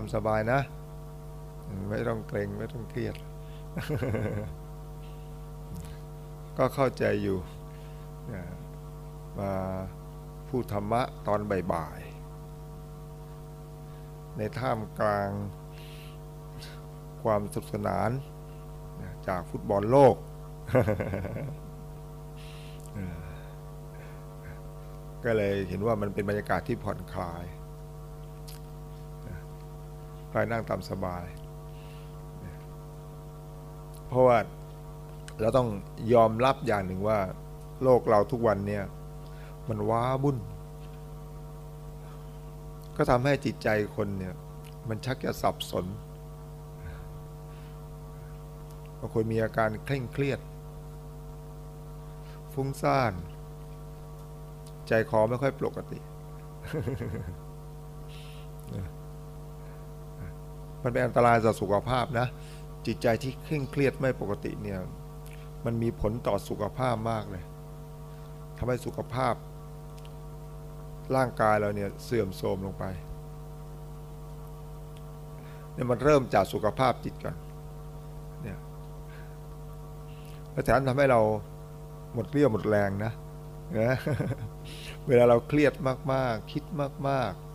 ามสบายนะ ไม่ต้องเกรงไม่ต้องเครียด ก็เข้าใจอยู่มาพูดธรรมะตอนบ่ายๆ ในท่ามกลางความสนุกสนานจากฟุตบอลโลก ก็เลยเห็นว่ามันเป็นบรรยากาศที่ผ่อนคลาย ใคลายนั่งตามสบาย เพราะว่าเราต้องยอมรับอย่างหนึ่งว่า โลกเราทุกวันเนี่ย มันว้าบุ่น ก็ทำให้จิตใจคนเนี่ย มันชักจะสับสนบางคนมีอาการเคร่งเครียด ฟุ้งซ่าน ใจคอไม่ค่อยปกติ มันเป็นอันตรายต่อสุขภาพนะ จิตใจที่เคร่งเครียดไม่ปกติเนี่ย มันมีผลต่อสุขภาพมากเลยทำให้สุขภาพ ร่างกายเราเนี่ยเสื่อมโทรมลงไปเนี่ยมันเริ่มจากสุขภาพจิตก่อนเนี่ยแล้วแถมทำให้เราหมดเรี่ยวหมดแรงนะนะเวลาเราเครียดมากๆ คิดมากๆ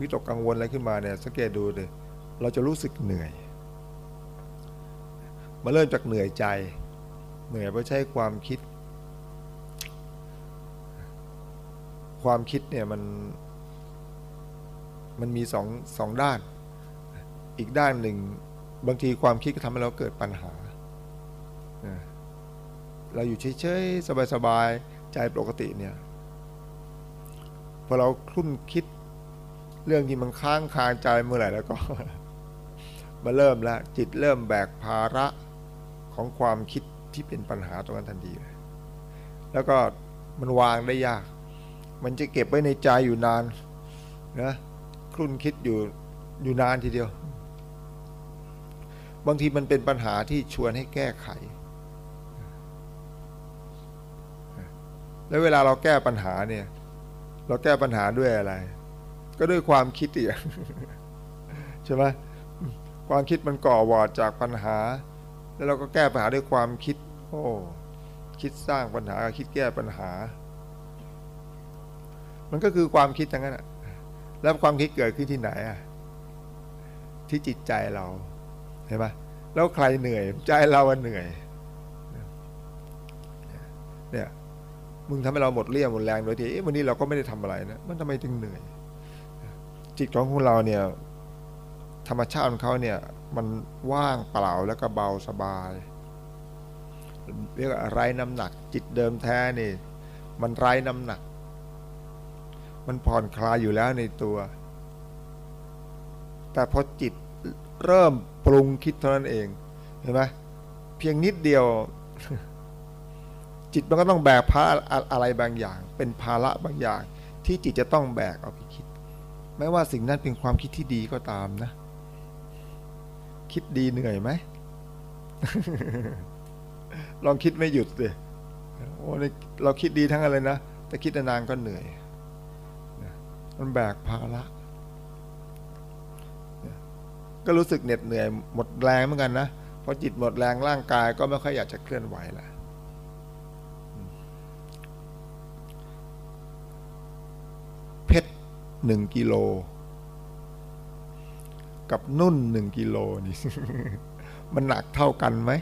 วิตกกังวลอะไรขึ้นมาเนี่ยสังเกตดูเลยเราจะรู้สึกเหนื่อย มาเริ่มจากเหนื่อยใจ เหนื่อยเพราะใช้ความคิด ความคิดเนี่ยมันมันมีสองสองด้าน อีกด้านหนึ่งบางทีความคิดก็ทำให้เราเกิดปัญหา เราอยู่เฉยๆ สบายๆ ใจปกติเนี่ย พอเราคลุ่นคิด เรื่องที่มันค้างคาใจเมื่อไหร่แล้วก็ มาเริ่มแล้วจิตเริ่มแบกภาระของความคิดที่เป็นปัญหาตรงนั้นทันทีเลยแล้วก็มันวางได้ยาก มันจะเก็บไว้ในใจอยู่นานนะคลุ่นคิดอยู่อยู่นานทีเดียว บางทีมันเป็นปัญหาที่ชวนให้แก้ไข แล้วเวลาเราแก้ปัญหาเนี่ย เราแก้ปัญหาด้วยอะไร ก็ด้วยความคิดอีกใช่ไหมความคิดมันก่อวอดจากปัญหา แล้วเราก็แก้ปัญหาด้วยความคิด โอ้คิดสร้างปัญหาคิดแก้ปัญหา มันก็คือความคิดทั้งนั้นแล้วความคิดเกิดขึ้นที่ไหนอะที่จิตใจเราเห็นไหมแล้วใครเหนื่อย ใจเราเหนื่อยเนี่ยมึงทำให้เราหมดเรี่ยวหมดแรงโดยที่วันนี้เราก็ไม่ได้ทำอะไรนะมันทำไมถึงเหนื่อย จิตของพวกเราเนี่ยธรรมชาติของเขาเนี่ยมันว่างเปล่าแล้วก็เบาสบายเรียกไร้น้ำหนัก จิตเดิมแท้นี่ มันไร้น้ำหนัก มันผ่อนคลายอยู่แล้วในตัว แต่พอจิตเริ่มปรุงคิดเท่านั้นเองเห็นไหมเพียงนิดเดียว จิตมันก็ต้องแบกภาระอะไรบางอย่าง เป็นภาระบางอย่าง ที่จิตจะต้องแบกเอาไปคิด ไม่ว่าสิ่งนั้นเป็นความคิดที่ดีก็ตามนะ คิดดีเหนื่อยไหม ลองคิดไม่หยุดเลยโอ้เราคิดดีทั้งอะไรนะ แต่คิดนานก็เหนื่อย มันแบกภาระ ก็รู้สึกเหน็ดเหนื่อยหมดแรงเหมือนกันนะพอจิตหมดแรงร่างกายก็ไม่ค่อยอยากจะเคลื่อนไหวละเพชร หนึ่งกิโล กับนุ่นหนึ่งกิโลนี่ มันหนักเท่ากันไหม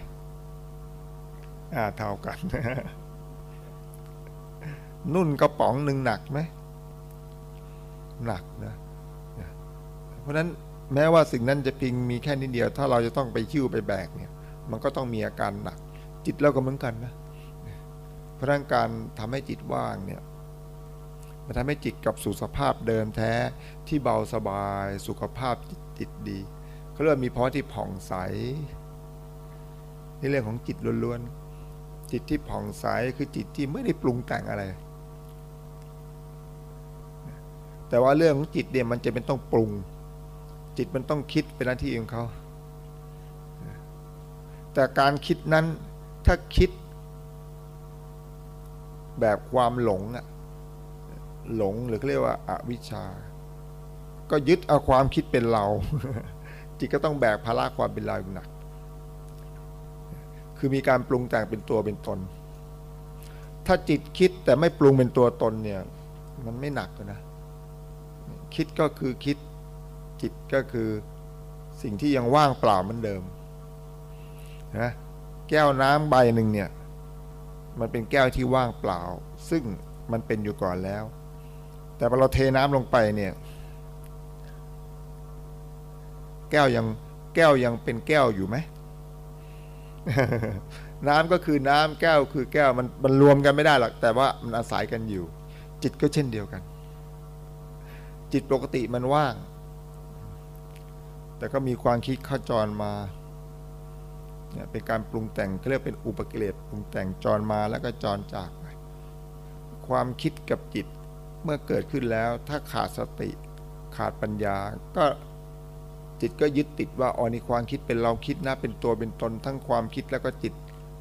อ่าเท่ากัน นุ่นกระป๋องหนึ่งหนักไหมหนักนะ เพราะนั้นแม้ว่าสิ่งนั้นจะพิงมีแค่นิดเดียว ถ้าเราจะต้องไปชิ้วไปแบกเนี่ย มันก็ต้องมีอาการหนัก จิตเราก็เหมือนกันนะเพราะนั้นการทำให้จิตว่างเนี่ย มันทำให้จิตกลับสู่สภาพเดิมแท้ที่เบาสบายสุขภาพจิตดีเขาเริ่มมีเพราะที่ผ่องใสนี่เรื่องของจิตล้วนๆจิตที่ผ่องใสคือจิตที่ไม่ได้ปรุงแต่งอะไร แต่ว่าเรื่องของจิตเนี่ยมันจะเป็นต้องปรุง จิตมันต้องคิดเป็นหน้าที่ของเขาแต่การคิดนั้นถ้าคิดแบบความหลงอะ หลงหรือเรียกว่าอาวิชชา ก็ยึดเอาความคิดเป็นเรา จิตก็ต้องแบกภาระความเป็นเราอยู่หนัก คือมีการปรุงแต่งเป็นตัวเป็นตน ถ้าจิตคิดแต่ไม่ปรุงเป็นตัวตนเนี่ย มันไม่หนักนะ คิดก็คือคิด จิตก็คือสิ่งที่ยังว่างเปล่าเหมือนเดิมนะแก้วน้ำใบหนึ่งเนี่ย มันเป็นแก้วที่ว่างเปล่า ซึ่งมันเป็นอยู่ก่อนแล้ว แต่พอเราเทน้ำลงไปเนี่ย แก้วยังแก้วยังเป็นแก้วอยู่ไหมน้ำก็คือน้ำแก้วคือแก้วมันมันรวมกันไม่ได้หรอกแต่ว่ามันอาศัยกันอยู่ จิตก็เช่นเดียวกัน จิตปกติมันว่าง แต่ก็มีความคิดเข้าจรมาเนี่ยเป็นการปรุงแต่งเขาเรียกเป็นอุปกิเลสปรุงแต่งจรมาแล้วก็จรจาก ความคิดกับจิต เมื่อเกิดขึ้นแล้วถ้าขาดสติขาดปัญญา ก็จิตก็ยึดติดว่าอ๋อนี่ความคิดเป็นเราคิดนะเป็นตัวเป็นตนทั้งความคิดแล้วก็จิต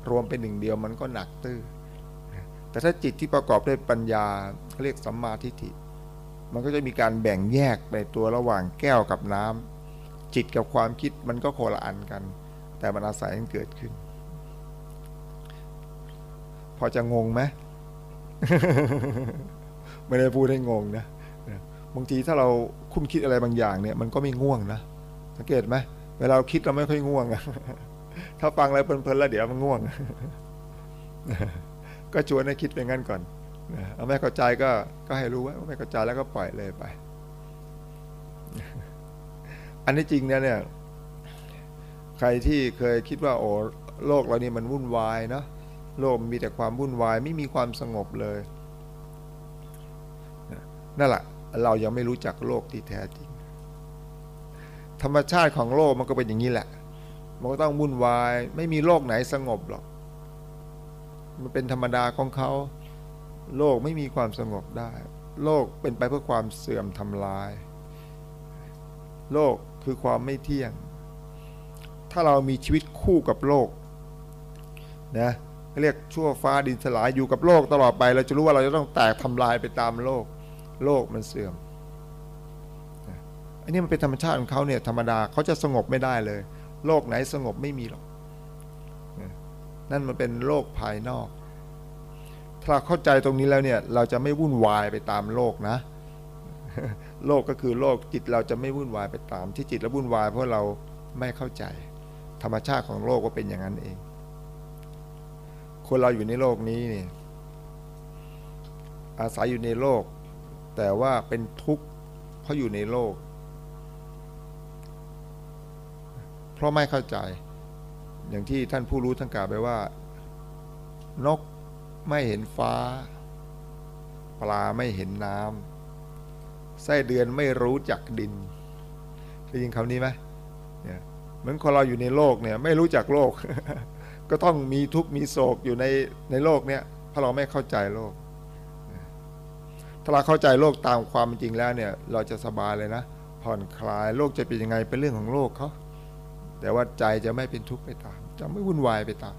รวมเป็นหนึ่งเดียวมันก็หนักตื้อแต่ถ้าจิตที่ประกอบด้วยปัญญาเรียกสัมมาทิฏฐิ มันก็จะมีการแบ่งแยกในตัวระหว่างแก้วกับน้ำจิตกับความคิดมันก็โคละอันกัน แต่มันอาศัยกันเกิดขึ้น พอจะงงไหม ไม่ได้พูดให้งงนะบางทีถ้าเราคุ้มคิดอะไรบางอย่างเนี่ยมันก็ไม่ง่วงนะสังเกตไหมเวลาเราคิดเราไม่ค่อยง่วงถ้าฟังอะไรเพลินๆแล้วเดี๋ยวมันง่วงก็ชวนให้คิดไปงั้นก่อนเอาไม่เข้าใจก็ก็ให้รู้ว่าไม่เข้าใจแล้วก็ปล่อยเลยไป อันนี้จริงเนี่ยเนี่ย ใครที่เคยคิดว่าโอ้โลกเรานี่มันวุ่นวายเนาะโลกมีแต่ความวุ่นวายไม่มีความสงบเลย นั่นแหละเรายังไม่รู้จักโลกที่แท้จริง ธรรมชาติของโลกมันก็เป็นอย่างนี้แหละ มันก็ต้องวุ่นวาย ไม่มีโลกไหนสงบหรอก มันเป็นธรรมดาของเขา โลกไม่มีความสงบได้ โลกเป็นไปเพื่อความเสื่อมทำลาย โลกคือความไม่เที่ยง ถ้าเรามีชีวิตคู่กับโลกนะเรียกชั่วฟ้าดินสลายอยู่กับโลกตลอดไป เราจะรู้ว่าเราจะต้องแตกทำลายไปตามโลก โลกมันเสื่อมอันนี้มันเป็นธรรมชาติของเขาเนี่ยธรรมดาเขาจะสงบไม่ได้เลย โลกไหนสงบไม่มีหรอกนั่นมันเป็นโลกภายนอก ถ้าเข้าใจตรงนี้แล้วเนี่ย เราจะไม่วุ่นวายไปตามโลกนะ โลกก็คือโลกจิตเราจะไม่วุ่นวายไปตาม ที่จิตเราวุ่นวายเพราะเราไม่เข้าใจ ธรรมชาติของโลกว่าเป็นอย่างนั้นเอง คนเราอยู่ในโลกนี้นี่อาศัยอยู่ในโลก แต่ว่าเป็นทุกข์เพราะอยู่ในโลก เพราะไม่เข้าใจ อย่างที่ท่านผู้รู้ท่านกล่าวไปว่า นกไม่เห็นฟ้า ปลาไม่เห็นน้ำไส้เดือนไม่รู้จักดินได้ยินคำนี้ไหมเนี่ยเหมือนคนเราอยู่ในโลกเนี่ย ไม่รู้จักโลก ก็ต้องมีทุกข์มีโศกอยู่ในในโลกเนี่ยเพราะเราไม่เข้าใจโลก ถ้าเราเข้าใจโลกตามความจริงแล้วเนี่ย เราจะสบายเลยนะ ผ่อนคลายโลกจะเป็นยังไงเป็นเรื่องของโลกเขาแต่ว่าใจจะไม่เป็นทุกข์ไปตาม จะไม่วุ่นวายไปตาม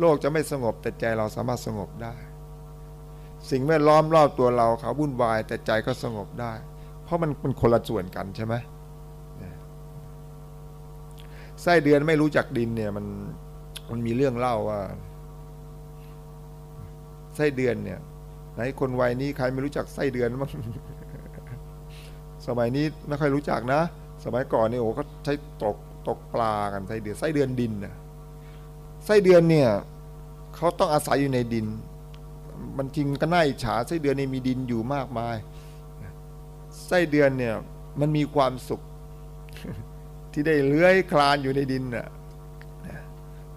โลกจะไม่สงบแต่ใจเราสามารถสงบได้ สิ่งแวดล้อมรอบตัวเราเขาวุ่นวายแต่ใจก็สงบได้ เพราะมันเป็นคนละส่วนกันใช่ไหมไส้เดือนไม่รู้จักดินเนี่ยมันมันมีเรื่องเล่าว่าไส้เดือนเนี่ย ไหนคนวัยนี้ใครไม่รู้จักไส้เดือนมั้งสมัยนี้ไม่ค่อยรู้จักนะ สมัยก่อนเนี่ยโอ้เขาใช้ตกตกปลากันไส้เดือนไส้เดือนดินนะไส้เดือนเนี่ยเขาต้องอาศัยอยู่ในดิน มันจริงก็น่าอิจฉาไส้เดือนนี่มีดินอยู่มากมาย ไส้เดือนเนี่ยมันมีความสุข ที่ได้เลื้อยคลานอยู่ในดินน่ะ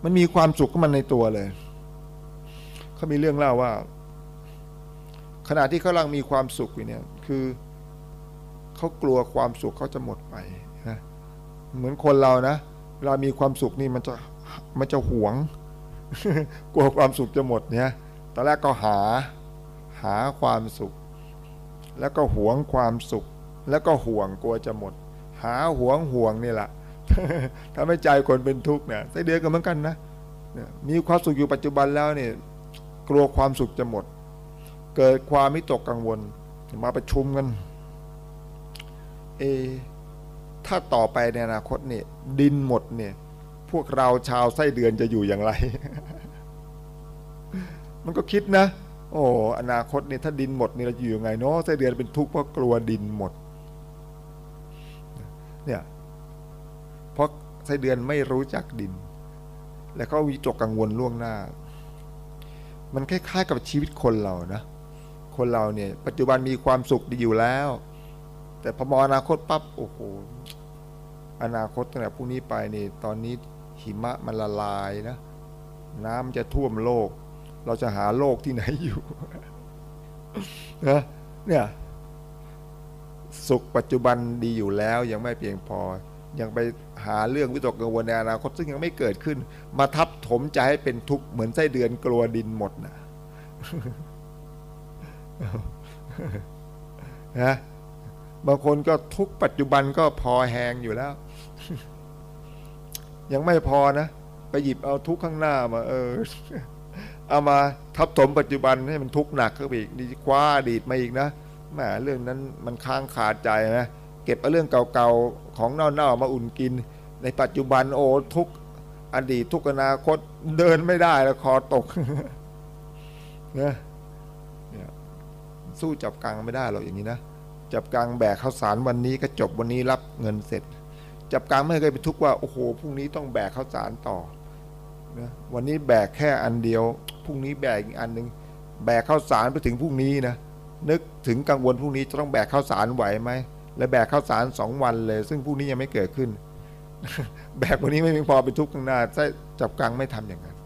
มันมีความสุขของมันในตัวเลยเขามีเรื่องเล่าว่า ขณะที่เขากำลังมีความสุขอยู่เนี่ยคือเขากลัวความสุขเขาจะหมดไปนะเหมือนคนเรานะเวลามีความสุขนี่มันจะมันจะหวง กลัวความสุขจะหมดเนี่ยตอนแรกก็หาหาความสุข แล้วก็หวงความสุข แล้วก็ห่วงกลัวจะหมด หาหวงห่วงนี่แหละทำให้ใจคนเป็นทุกข์เนี่ยไส้เดือนก็เหมือนกันนะมีความสุขอยู่ปัจจุบันแล้วเนี่ยกลัวความสุขจะหมด เกิดความมิตกกังวล มาประชุมกัน เอ ถ้าต่อไปในอนาคตเนี่ย ดินหมดเนี่ย พวกเราชาวไส้เดือนจะอยู่อย่างไร มันก็คิดนะ โอ้อนาคตเนี่ยถ้าดินหมดเนี่ยเราจะอยู่ยังไงเนาะไส้เดือนเป็นทุกข์เพราะกลัวดินหมด เนี่ยเพราะไส้เดือนไม่รู้จักดิน แล้วก็วิจกกังวลล่วงหน้า มันคล้ายๆกับชีวิตคนเรานะ คนเราเนี่ย ปัจจุบันมีความสุขดีอยู่แล้ว แต่พอมองอนาคตปั๊บโอ้โหอนาคตตั้งแต่พรุ่งนี้ไปนี่ตอนนี้หิมะมันละลายนะ น้ำจะท่วมโลก เราจะหาโลกที่ไหนอยู่นะเนี่ยสุขปัจจุบันดีอยู่แล้วยังไม่เพียงพอ ยังไปหาเรื่องวิตกกังวลในอนาคตซึ่งยังไม่เกิดขึ้น มาทับถมใจให้เป็นทุกข์เหมือนไส้เดือนกลัวดินหมดนะ นะบางคนก็ทุกปัจจุบันก็พอแหงอยู่แล้ว ยังไม่พอนะ ไปหยิบเอาทุกข้างหน้ามา เออ เอามาทับถมปัจจุบันให้มันทุกข์หนักขึ้นไปอีกดีคว้าอดีตมาอีกนะแหมเรื่องนั้นมันค้างขาดใจนะเก็บเอาเรื่องเก่าๆของเน่าๆมาอุ่นกิน ในปัจจุบันโอ้ทุกอดีตทุกอนาคตเดินไม่ได้แล้วคอตกนะเนี่ย สู้จับกังไม่ได้หรอกอย่างนี้นะจับกังแบกข้าวสารวันนี้ก็จบวันนี้รับเงินเสร็จ จับกังไม่เคยไปทุกว่าโอ้โหพรุ่งนี้ต้องแบกข้าวสารต่อนะวันนี้แบกแค่อันเดียวพรุ่งนี้แบกอีกอันหนึ่งแบกข้าวสารไปถึงพรุ่งนี้นะนึกถึงกังวลพรุ่งนี้จะต้องแบกข้าวสารไหวไหมและแบกข้าวสารสองวันเลย ซึ่งพรุ่งนี้ยังไม่เกิดขึ้น แบกวันนี้ไม่เพียงพอเป็นทุกข์ข้างหน้าจับกังไม่ทำอย่างนั้น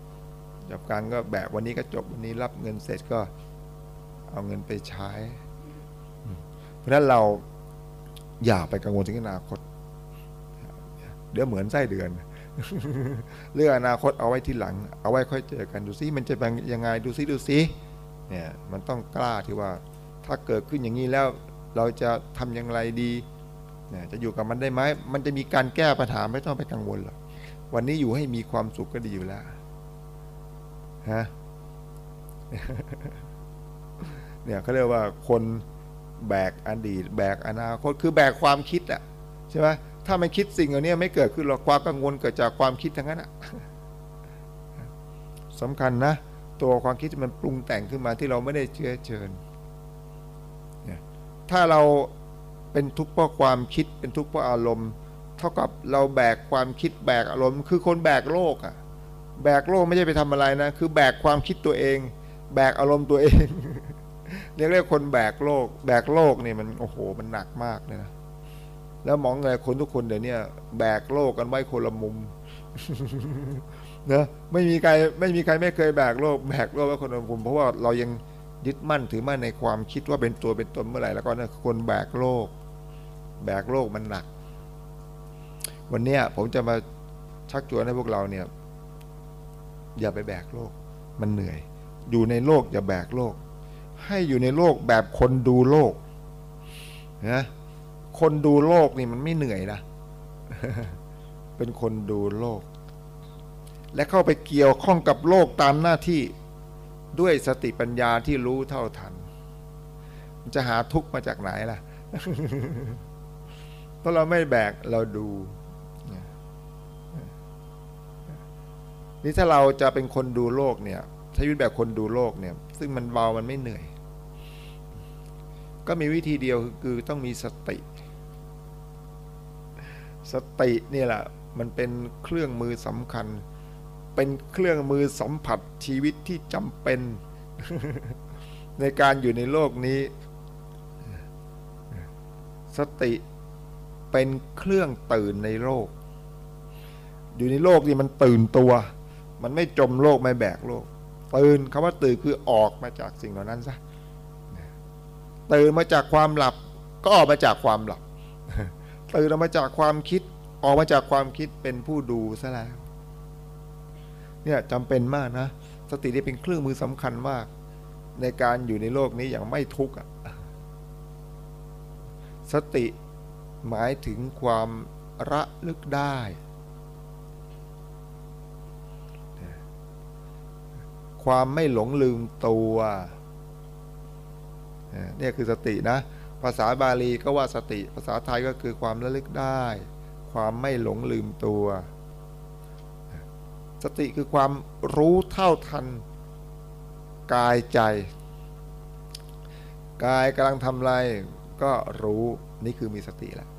จับกังก็แบกวันนี้ก็จบวันนี้รับเงินเสร็จก็ เอาเงินไปใช้ เพราะฉะนั้นเราอย่าไปกังวลถึงอนาคต เดี๋ยวเหมือนไส้เดือน เรื่องอนาคตเอาไว้ที่หลัง เอาไว้ค่อยเจอกันดูซิมันจะเป็นยังไงดูซิดูซิเนี่ยมันต้องกล้าที่ว่าถ้าเกิดขึ้นอย่างนี้แล้วเราจะทำอย่างไรดีเนี่ยจะอยู่กับมันได้ไหมมันจะมีการแก้ปัญหาไม่ต้องไปกังวลหรอกวันนี้อยู่ให้มีความสุขก็ดีอยู่แล้วฮะ เนี่ยเขาเรียกว่าคนแบกอดีต แบกอนาคตคือแบกความคิดอะใช่ไหมถ้ามันคิดสิ่งเหล่านี้ไม่เกิดขึ้นหรอกความกังวลเกิดจากความคิดทั้งนั้นอะสำคัญนะ ตัวความคิดมันปรุงแต่งขึ้นมาที่เราไม่ได้เชื้อเชิญถ้าเราเป็นทุกข์เพราะความคิดเป็นทุกข์เพราะอารมณ์ เท่ากับเราแบกความคิดแบกอารมณ์ คือคนแบกโลกอะแบกโลกไม่ใช่ไปทำอะไรนะ คือแบกความคิดตัวเอง แบกอารมณ์ตัวเอง เรียกเรียกคนแบกโลก แบกโลกนี่มันโอ้โหมันหนักมากเลยนะแล้วมองไงคนทุกคนเดี๋ยวนี้แบกโลกกันไว้คนละมุมนะไม่มีใครไม่มีใครไม่เคยแบกโลกแบกโลกไว้คนละมุมเพราะว่าเรายังยึดมั่นถือมั่นในความคิดว่าเป็นตัวเป็นตนเมื่อไหร่แล้วก็นะคนแบกโลก แบกโลกมันหนัก วันเนี้ยผมจะมาชักชวนให้พวกเราเนี่ย อย่าไปแบกโลก มันเหนื่อย อยู่ในโลกอย่าแบกโลก ให้อยู่ในโลกแบบคนดูโลกนะคนดูโลกนี่มันไม่เหนื่อยนะ เป็นคนดูโลก และเข้าไปเกี่ยวข้องกับโลกตามหน้าที่ด้วยสติปัญญาที่รู้เท่าทัน มันจะหาทุกข์มาจากไหนล่ะเพราะเราไม่แบกเราดูนี่ถ้าเราจะเป็นคนดูโลกเนี่ยใช้ชีวิตแบบคนดูโลกเนี่ย ซึ่งมันเบามันไม่เหนื่อย ก็มีวิธีเดียวคือต้องมีสติ สตินี่แหละมันเป็นเครื่องมือสำคัญ เป็นเครื่องมือสัมผัสชีวิตที่จำเป็น ในการอยู่ในโลกนี้ สติเป็นเครื่องตื่นในโลก อยู่ในโลกนี่มันตื่นตัว มันไม่จมโลกไม่แบกโลก ตื่นคำว่าตื่นคือออกมาจากสิ่งเหล่านั้นซะ ตื่นมาจากความหลับก็ออกมาจากความหลับ ตื่นออกมาจากความคิดออกมาจากความคิดเป็นผู้ดูซะแล้ว เนี่ยจำเป็นมากนะ สตินี่เป็นเครื่องมือสำคัญมาก ในการอยู่ในโลกนี้อย่างไม่ทุกข์สติหมายถึงความระลึกได้ ความไม่หลงลืมตัว เนี่ยคือสตินะภภาษาบาลีก็ว่าสติ ภาษาไทยก็คือความระลึกได้ ความไม่หลงลืมตัว สติคือความรู้เท่าทันกายใจ กายกำลังทำอะไรก็รู้นี่คือมีสติแล้ว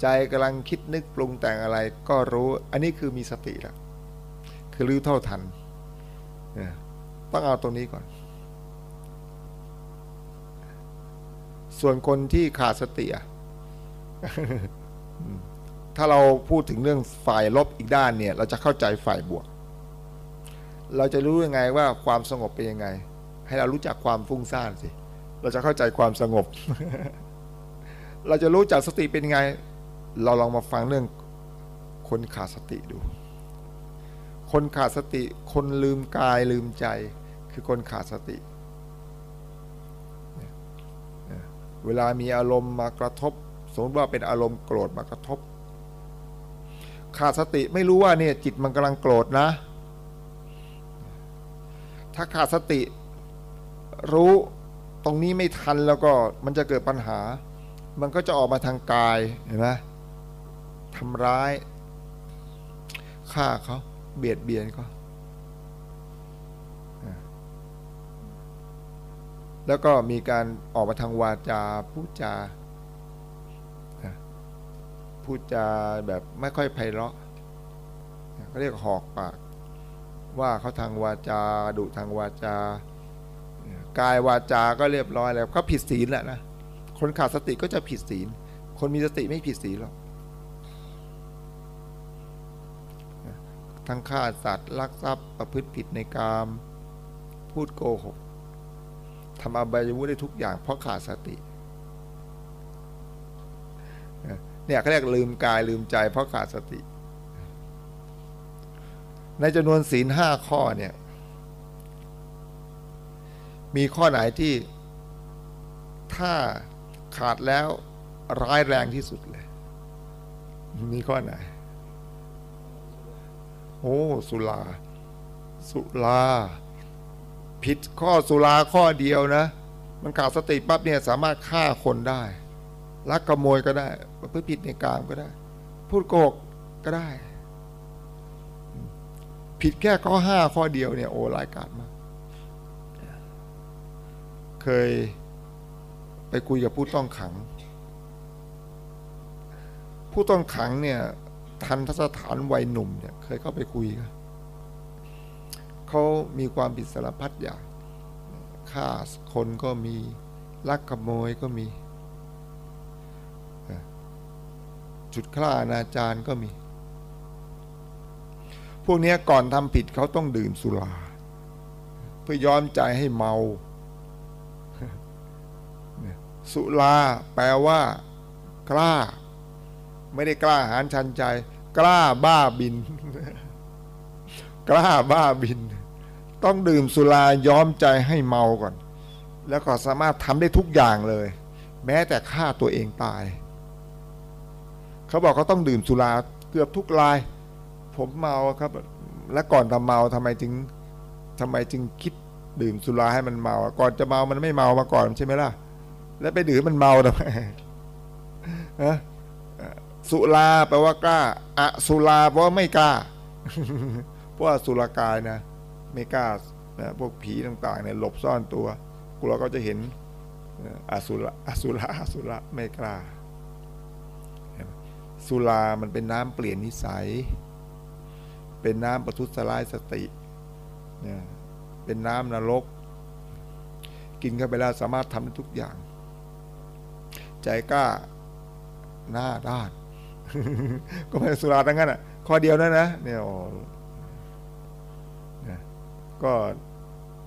ใจกำลังคิดนึกปรุงแต่งอะไรก็รู้อันนี้คือมีสติแล้วคือรู้เท่าทันต้องเอาตรงนี้ก่อน ส่วนคนที่ขาดสติอะถ้าเราพูดถึงเรื่องฝ่ายลบอีกด้านเนี่ย เราจะเข้าใจฝ่ายบวก เราจะรู้ยังไงว่าความสงบเป็นยังไง ให้เรารู้จักความฟุ้งซ่านสิ เราจะเข้าใจความสงบ เราจะรู้จักสติเป็นยังไง เราลองมาฟังเรื่องคนขาดสติดู คนขาดสติ คนลืมกายลืมใจ คือคนขาดสติ เวลามีอารมณ์มากระทบ สมมติว่าเป็นอารมณ์โกรธมากระทบ ขาดสติไม่รู้ว่าเนี่ยจิตมันกำลังโกรธนะ ถ้าขาดสติรู้ตรงนี้ไม่ทันแล้วก็มันจะเกิดปัญหา มันก็จะออกมาทางกายเห็นไหมทำร้ายฆ่าเขาเบียดเบียนเขา แล้วก็มีการออกมาทางวาจาพูดจาพูดจาแบบไม่ค่อยไพเราะเขาเรียกหอกปาก ว่าเขาทางวาจาดุทางวาจากายวาจาก็เรียบร้อยแล้วเขาผิดศีลแหละนะคนขาดสติก็จะผิดศีล คนมีสติไม่ผิดศีลหรอกทั้งฆ่าสัตว์ลักทรัพย์ประพฤติผิดในกาม พูดโกหก ทำอบายมุได้ทุกอย่างเพราะขาดสติเนี่ยเขาเรียกลืมกายลืมใจเพราะขาดสติ ในจำนวนศีลห้าข้อเนี่ย มีข้อไหนที่ถ้าขาดแล้วร้ายแรงที่สุดเลย มีข้อไหน โอ้ สุลา สุลา ผิดข้อสุราข้อเดียวนะ มันขาดสติปั๊บเนี่ยสามารถฆ่าคนได้ลักขโมยก็ได้ประพฤติผิดในกามก็ได้ พูดโกหกก็ได้ ผิดแค่ข้อห้าข้อเดียวเนี่ยโอ้รายการมากเคยไปคุยกับผู้ต้องขัง ผู้ต้องขังเนี่ยทันทสถานวัยหนุ่มเนี่ยเคยเข้าไปคุยกัน เขามีความผิดสารพัดอย่างฆ่าคนก็มีลักขโมยก็มีจุดฆ่าอนาจารก็มี พวกนี้ก่อนทำผิดเขาต้องดื่มสุรา เพื่อย้อมใจให้เมา สุราแปลว่า กล้า ไม่ได้กล้าหารชันใจ กล้าบ้าบิน กล้าบ้าบิน ต้องดื่มสุราย้อมใจให้เมาก่อน แล้วก็สามารถทำได้ทุกอย่างเลย แม้แต่ฆ่าตัวเองตาย เขาบอกเขาต้องดื่มสุราเกือบทุกราย ผมเมาครับ และก่อนทำเมาทำไมจึงทำไมจึงคิดดื่มสุราให้มันเมา ก่อนจะเมามันไม่เมามาก่อนใช่ไหมล่ะ แล้วไปดื่มมันเมาทำไมสุราแปลว่ากล้าอะสุราแปลว่าไม่กล้าเพราะว่าสุรากายนะ ไม่กล้าพวกผีต่างๆเนี่ยหลบซ่อนตัว กลัวก็จะเห็นอสุระอสุระอสุระไม่กล้า สุรามันเป็นน้ำเปลี่ยนนิสัย เป็นน้ำประทุษร้ายสติ เป็นน้ำนรก กินเข้าไปแล้วสามารถทำได้ทุกอย่าง ใจกล้าหน้าด้าน ก็ไม่สุราทั้งนั้นอะ ข้อเดียวนั่นนะเนี่ย ก็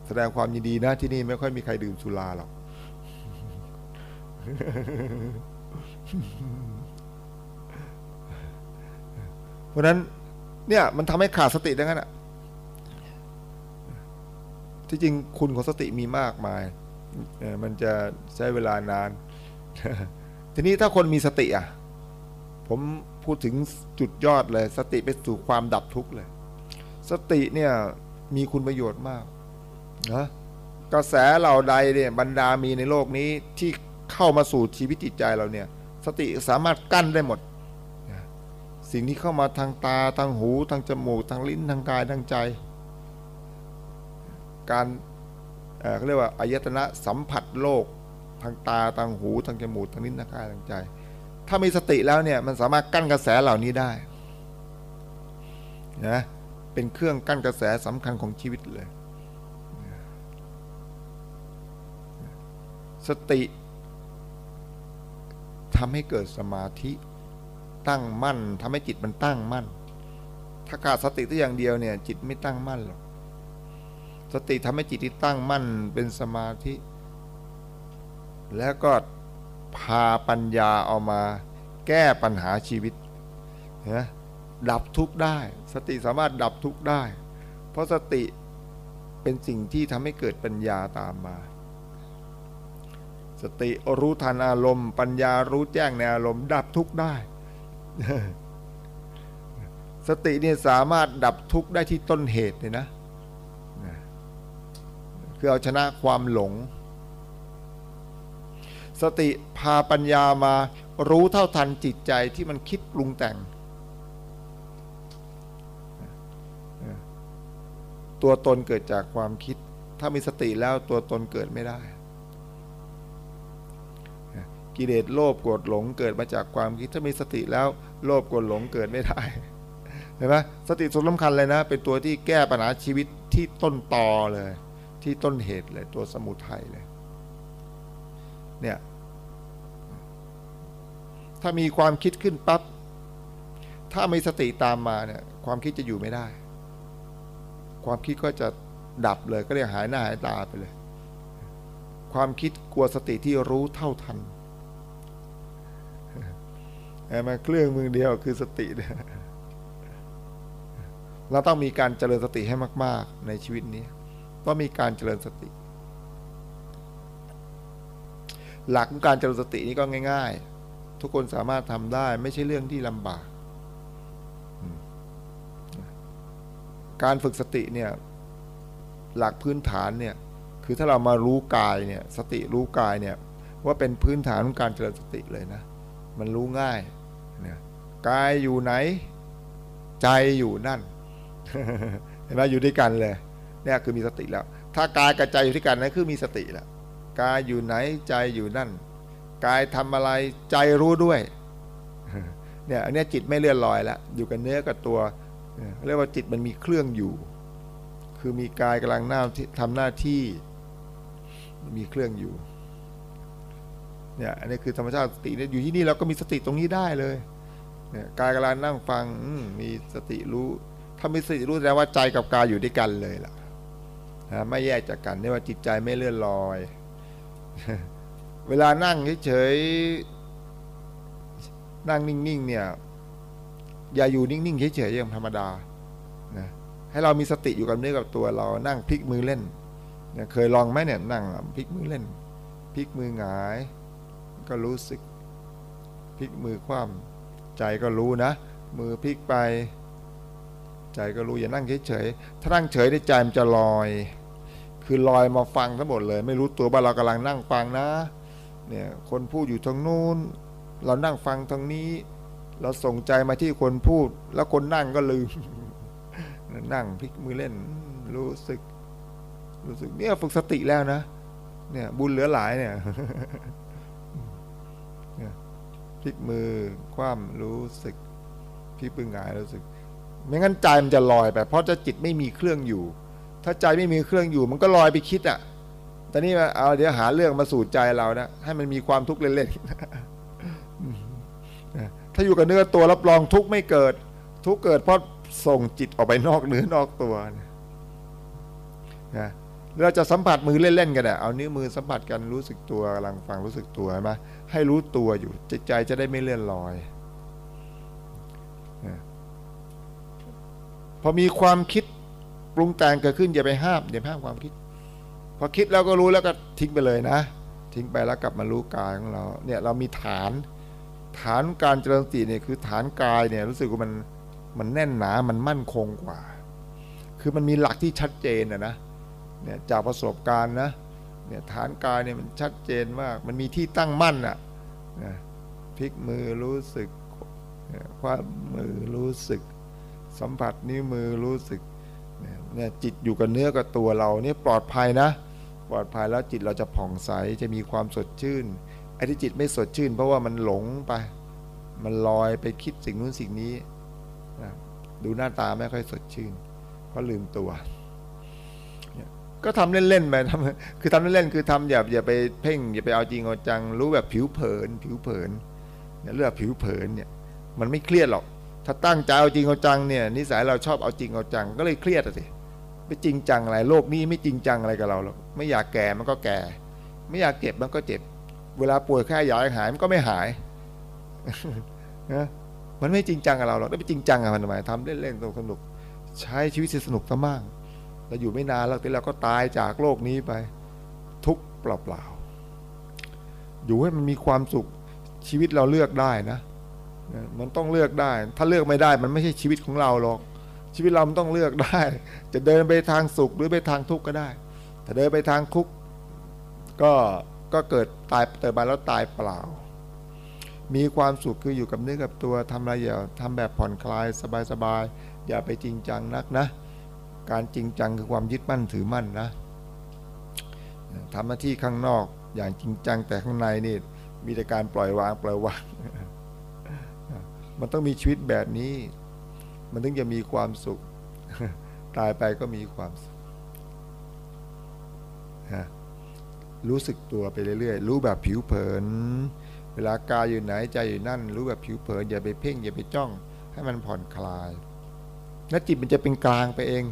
แสดงความยินดีนะที่นี่ไม่ค่อยมีใครดื่มสุราหรอก เพราะนั้น เนี่ย มันทำให้ขาดสติดังนั้นอะที่จริงคุณของสติมีมากมาย มันจะใช้เวลานาน ทีนี้ถ้าคนมีสติอะ ผมพูดถึงจุดยอดเลย สติไปสู่ความดับทุกข์เลย สติเนี่ย มีคุณประโยชน์มากนะกระแสเหล่าใดเนี่ยบรรดามีในโลกนี้ที่เข้ามาสู่ชีวิตจิตใจเราเนี่ย สติสามารถกั้นได้หมด สิ่งที่เข้ามาทางตาทางหูทางจมูกทางลิ้นทางกายทางใจ การเเขาเรียกว่าอายตนะสัมผัสโลกทางตาทางหูทางจมูกทางลิ้นทางกายทางใจ ถ้ามีสติแล้วเนี่ยมันสามารถกั้นกระแสเหล่านี้ได้นะ เป็นเครื่องกั้นกระแสสำคัญของชีวิตเลย สติทำให้เกิดสมาธิตั้งมั่นทำให้จิตมันตั้งมั่น ถ้าขาดสติตัวอย่างเดียวเนี่ย จิตไม่ตั้งมั่นหรอกสติทำให้จิตที่ตั้งมั่นเป็นสมาธิ แล้วก็พาปัญญาเอามาแก้ปัญหาชีวิตนะ ดับทุกข์ได้ สติสามารถดับทุกข์ได้ เพราะสติเป็นสิ่งที่ทำให้เกิดปัญญาตามมา สติรู้ทันอารมณ์ ปัญญารู้แจ้งในอารมณ์ ดับทุกข์ได้ สติเนี่ยสามารถดับทุกข์ได้ที่ต้นเหตุเลยนะคือเอาชนะความหลง สติพาปัญญามารู้เท่าทันจิตใจที่มันคิดปรุงแต่ง ตัวตนเกิดจากความคิด ถ้ามีสติแล้วตัวตนเกิดไม่ได้ กิเลสโลภโกรธหลงเกิดมาจากความคิด ถ้ามีสติแล้วโลภโกรธหลงเกิดไม่ได้เห็นไหมสติสุดสำคัญเลยนะ เป็นตัวที่แก้ปัญหาชีวิตที่ต้นตอเลย ที่ต้นเหตุเลยตัวสมุทัยเลยเนี่ยถ้ามีความคิดขึ้นปับ๊บถ้ามีสติตามมาเนี่ยความคิดจะอยู่ไม่ได้ ความคิดก็จะดับเลยก็เรียกหายหน้าหายตาไปเลย ความคิดกลัวสติที่รู้เท่าทันมาเครื่องมือเดียวคือสติเราต้องมีการเจริญสติให้มาก ๆ ในชีวิตนี้ต้องมีการเจริญสติ หลักของการเจริญสตินี้ก็ง่าย ๆ ทุกคนสามารถทำได้ไม่ใช่เรื่องที่ลำบาก การฝึกสติเนี่ยหลักพื้นฐานเนี่ยคือถ้าเรามารู้กายเนี่ยสติรู้กายเนี่ยว่าเป็นพื้นฐานของการเจริญสติเลยนะ มันรู้ง่ายเนี่ยกายอยู่ไหน ใจอยู่นั่นเห็นไหมอยู่ด้วยกันเลยเนี่ยคือมีสติแล้ว ถ้ากายกับใจอยู่ด้วยกันนั่นคือมีสติแล้วกายอยู่ไหนใจอยู่นั่น กายทำอะไรใจรู้ด้วยเนี่ยอันนี้จิตไม่เลื่อนลอยแล้วอยู่กับเนื้อกับตัว เรียกว่าจิตมันมีเครื่องอยู่ คือมีกายกำลังหน้าทำหน้าที่มีเครื่องอยู่เนี่ยอันนี้คือธรรมชาติสติเนี่ยอยู่ที่นี่เราก็มีสติตรงนี้ได้เลยเนี่ยกายกำลังนั่งฟังมีสติรู้ ถ้ามีสติรู้แสดงว่าใจกับกายอยู่ด้วยกันเลยล่ะไม่แยกจากกันเรียกว่าจิตใจไม่เลื่อนลอย เวลานั่งเฉยๆนั่งนิ่งๆเนี่ย อย่าอยู่นิ่งๆเฉยๆอย่างธรรมดานะให้เรามีสติอยู่กับเนื้อกับตัวเรานั่งพลิกมือเล่นเนี่ยเคยลองไหมเนี่ยนั่งพลิกมือเล่นพลิกมือหงาย ก็รู้สึกพลิกมือคว่ำใจก็รู้นะ มือพลิกไปใจก็รู้อย่านั่งเฉยๆถ้านั่งเฉยได้ใจมันจะลอย คือลอยมาฟังทั้งหมดเลย ไม่รู้ตัวว่าเรากำลังนั่งฟังนะเนี่ยคนพูดอยู่ทางนู้น เรานั่งฟังทางนี้ เราส่งใจมาที่คนพูด แล้วคนนั่งก็ลืม นั่งพลิกมือเล่น รู้สึก รู้สึกเนี่ยฝึกสติแล้วนะเนี่ย บุญเหลือหลายเนี่ยพลิกมือคว่ำรู้สึกพลิกปึงหงายรู้สึก ไม่งั้นใจมันจะลอยไปเพราะจะจิตไม่มีเครื่องอยู่ ถ้าใจไม่มีเครื่องอยู่ มันก็ลอยไปคิดอะแต่นี่เอาเดี๋ยวหาเรื่องมาสู่ใจเรานะให้มันมีความทุกข์เล่นๆ ถ้าอยู่กับเนื้อตัวรับรองทุกไม่เกิด ทุกเกิดเพราะส่งจิตออกไปนอกเนื้อนอกตัวนะเราจะสัมผัสมือเล่นๆกันนะเอานิ้วมือสัมผัสกันรู้สึกตัวกำลังฟังรู้สึกตัวใช่ไหมให้รู้ตัวอยู่จิตใจจะได้ไม่เลื่อนลอยพอมีความคิดปรุงแต่งเกิดขึ้นอย่าไปห้ามอย่าห้ามความคิด พอคิดแล้วก็รู้แล้วก็ทิ้งไปเลยนะ ทิ้งไปแล้วกลับมารู้กายของเราเนี่ยเรามีฐาน ฐานการเจริญสติเนี่ยคือฐานกายเนี่ยรู้สึกว่ามันมันแน่นหนา มันมั่นคงกว่า คือมันมีหลักที่ชัดเจนนะนะเนี่ยจากประสบการณ์นะเนี่ยฐานกายเนี่ยมันชัดเจนมาก มันมีที่ตั้งมั่นอะนะพลิกมือรู้สึกคว้ามือรู้สึก สัมผัสนิ้วมือรู้สึกเนี่ยจิตอยู่กับเนื้อกับตัวเราเนี่ยปลอดภัยนะ ปลอดภัยแล้วจิตเราจะผ่องใสจะมีความสดชื่น ไอ้ที่จิตไม่สดชื่น เพราะว่ามันหลงไป มันลอยไปคิดสิ่งนู้นสิ่งนี้นะดูหน้าตาไม่ค่อยสดชื่น เพราะลืมตัว ก็ทำเล่นๆไปทำคือทำเล่นๆคือทำอย่าอย่าไปเพ่ง อย่าไปเอาจริงเอาจัง รู้แบบผิวเผิน ผิวเผินเนี่ยเรื่องผิวเผินเนี่ย มันไม่เครียดหรอก ถ้าตั้งใจเอาจริงเอาจังเนี่ยนิสัยเราชอบเอาจริงเอาจัง ก็เลยเครียดสิไม่จริงจังอะไรโลกนี้ไม่จริงจังอะไรกับเราหรอกไม่อยากแก่มันก็แก่ ไม่อยากเจ็บมันก็เจ็บ เวลาป่วยแค่อยากหายมันก็ไม่หายนะมันไม่จริงจังกับเราหรอกแล้วไปจริงจังกับมันทำไมทำเล่นๆสนุกใช้ชีวิตสนุกซะมากเราอยู่ไม่นานแล้วทีเราก็ตายจากโลกนี้ไป ทุกเปล่าๆอยู่ให้มันมีความสุขชีวิตเราเลือกได้นะ มันต้องเลือกได้ ถ้าเลือกไม่ได้มันไม่ใช่ชีวิตของเราหรอก ชีวิตเรามันต้องเลือกได้ จะเดินไปทางสุขหรือไปทางทุกข์ก็ได้ ถ้าเดินไปทางทุกก็ ก็เกิดตายเติบมาแล้วตายเปล่า มีความสุขคืออยู่กับเนื้อกับตัวทำอะไรอย่าทำแบบผ่อนคลายสบายๆอย่าไปจริงจังนักนะ การจริงจังคือความยึดมั่นถือมั่นนะทำหน้าที่ข้างนอกอย่างจริงจังแต่ข้างในนี่มีแต่การปล่อยวางปล่อยวาง มันต้องมีชีวิตแบบนี้ มันถึงจะมีความสุข ตายไปก็มีความสุข รู้สึกตัวไปเรื่อยๆ รู้แบบผิวเผิน เวลากายอยู่ไหนใจอยู่นั่น รู้แบบผิวเผิน อย่าไปเพ่งอย่าไปจ้อง ให้มันผ่อนคลายแล้วจิตมันจะเป็นกลางไปเอง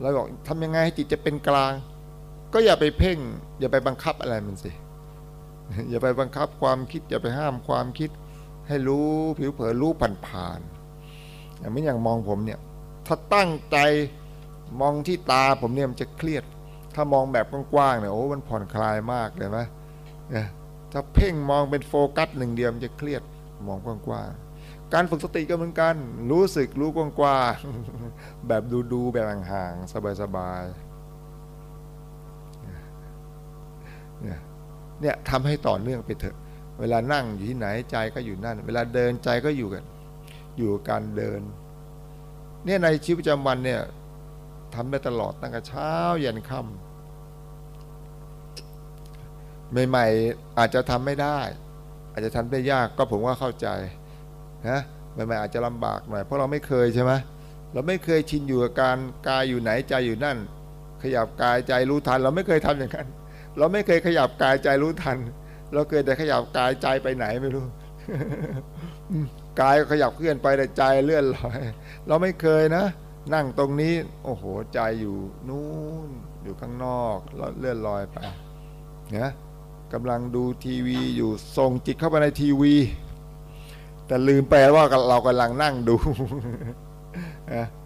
เราบอกทำยังไงให้จิตจะเป็นกลาง ก็อย่าไปเพ่ง อย่าไปบังคับอะไรมันสิอย่าไปบังคับความคิด อย่าไปห้ามความคิด ให้รู้ผิวเผินรู้ผ่านผ่านอย่างไม่อย่างมองผมเนี่ยถ้าตั้งใจมองที่ตาผมเนี่ยมันจะเครียด ถ้ามองแบบกว้างๆเนี่ยโอ้มันผ่อนคลายมากเลยไหมเนี่ยถ้าเพ่งมองเป็นโฟกัสหนึ่งเดียวมันจะเครียดมองกว้างๆการฝึกสติก็เหมือนกัน รู้สึกรู้กว้างๆแบบดูๆแบบห่างๆสบายๆเนี่ยเนี่ยทำให้ต่อเนื่องไปเถอะ เวลานั่งอยู่ที่ไหนใจก็อยู่นั่น เวลาเดินใจก็อยู่กัน อยู่การเดิน เนี่ยในชีวิตประจำวันเนี่ย ทำได้ตลอดตั้งแต่เช้ายันค่ำใหม่ๆอาจจะทำไม่ได้ อาจจะทำได้ยากก็ผมว่าเข้าใจนะใหม่ๆอาจจะลำบากหน่อยเพราะเราไม่เคยใช่ไหมเราไม่เคยชินอยู่กับการกายอยู่ไหนใจอยู่นั่น ขยับกายใจรู้ทัน เราไม่เคยทำอย่างนั้น เราไม่เคยขยับกายใจรู้ทัน เราเกิดแต่ขยับกายใจไปไหนไม่รู้กายขยับเคลื่อนไปแต่ใจเลื่อนลอยเราไม่เคยนะ นั่งตรงนี้ โอ้โหใจอยู่นู่นอยู่ข้างนอกแล้วเลื่อนลอยไปนะกำลังดูทีวีอยู่ส่งจิตเข้าไปในทีวี แต่ลืมไปว่าเรากำลังนั่งดู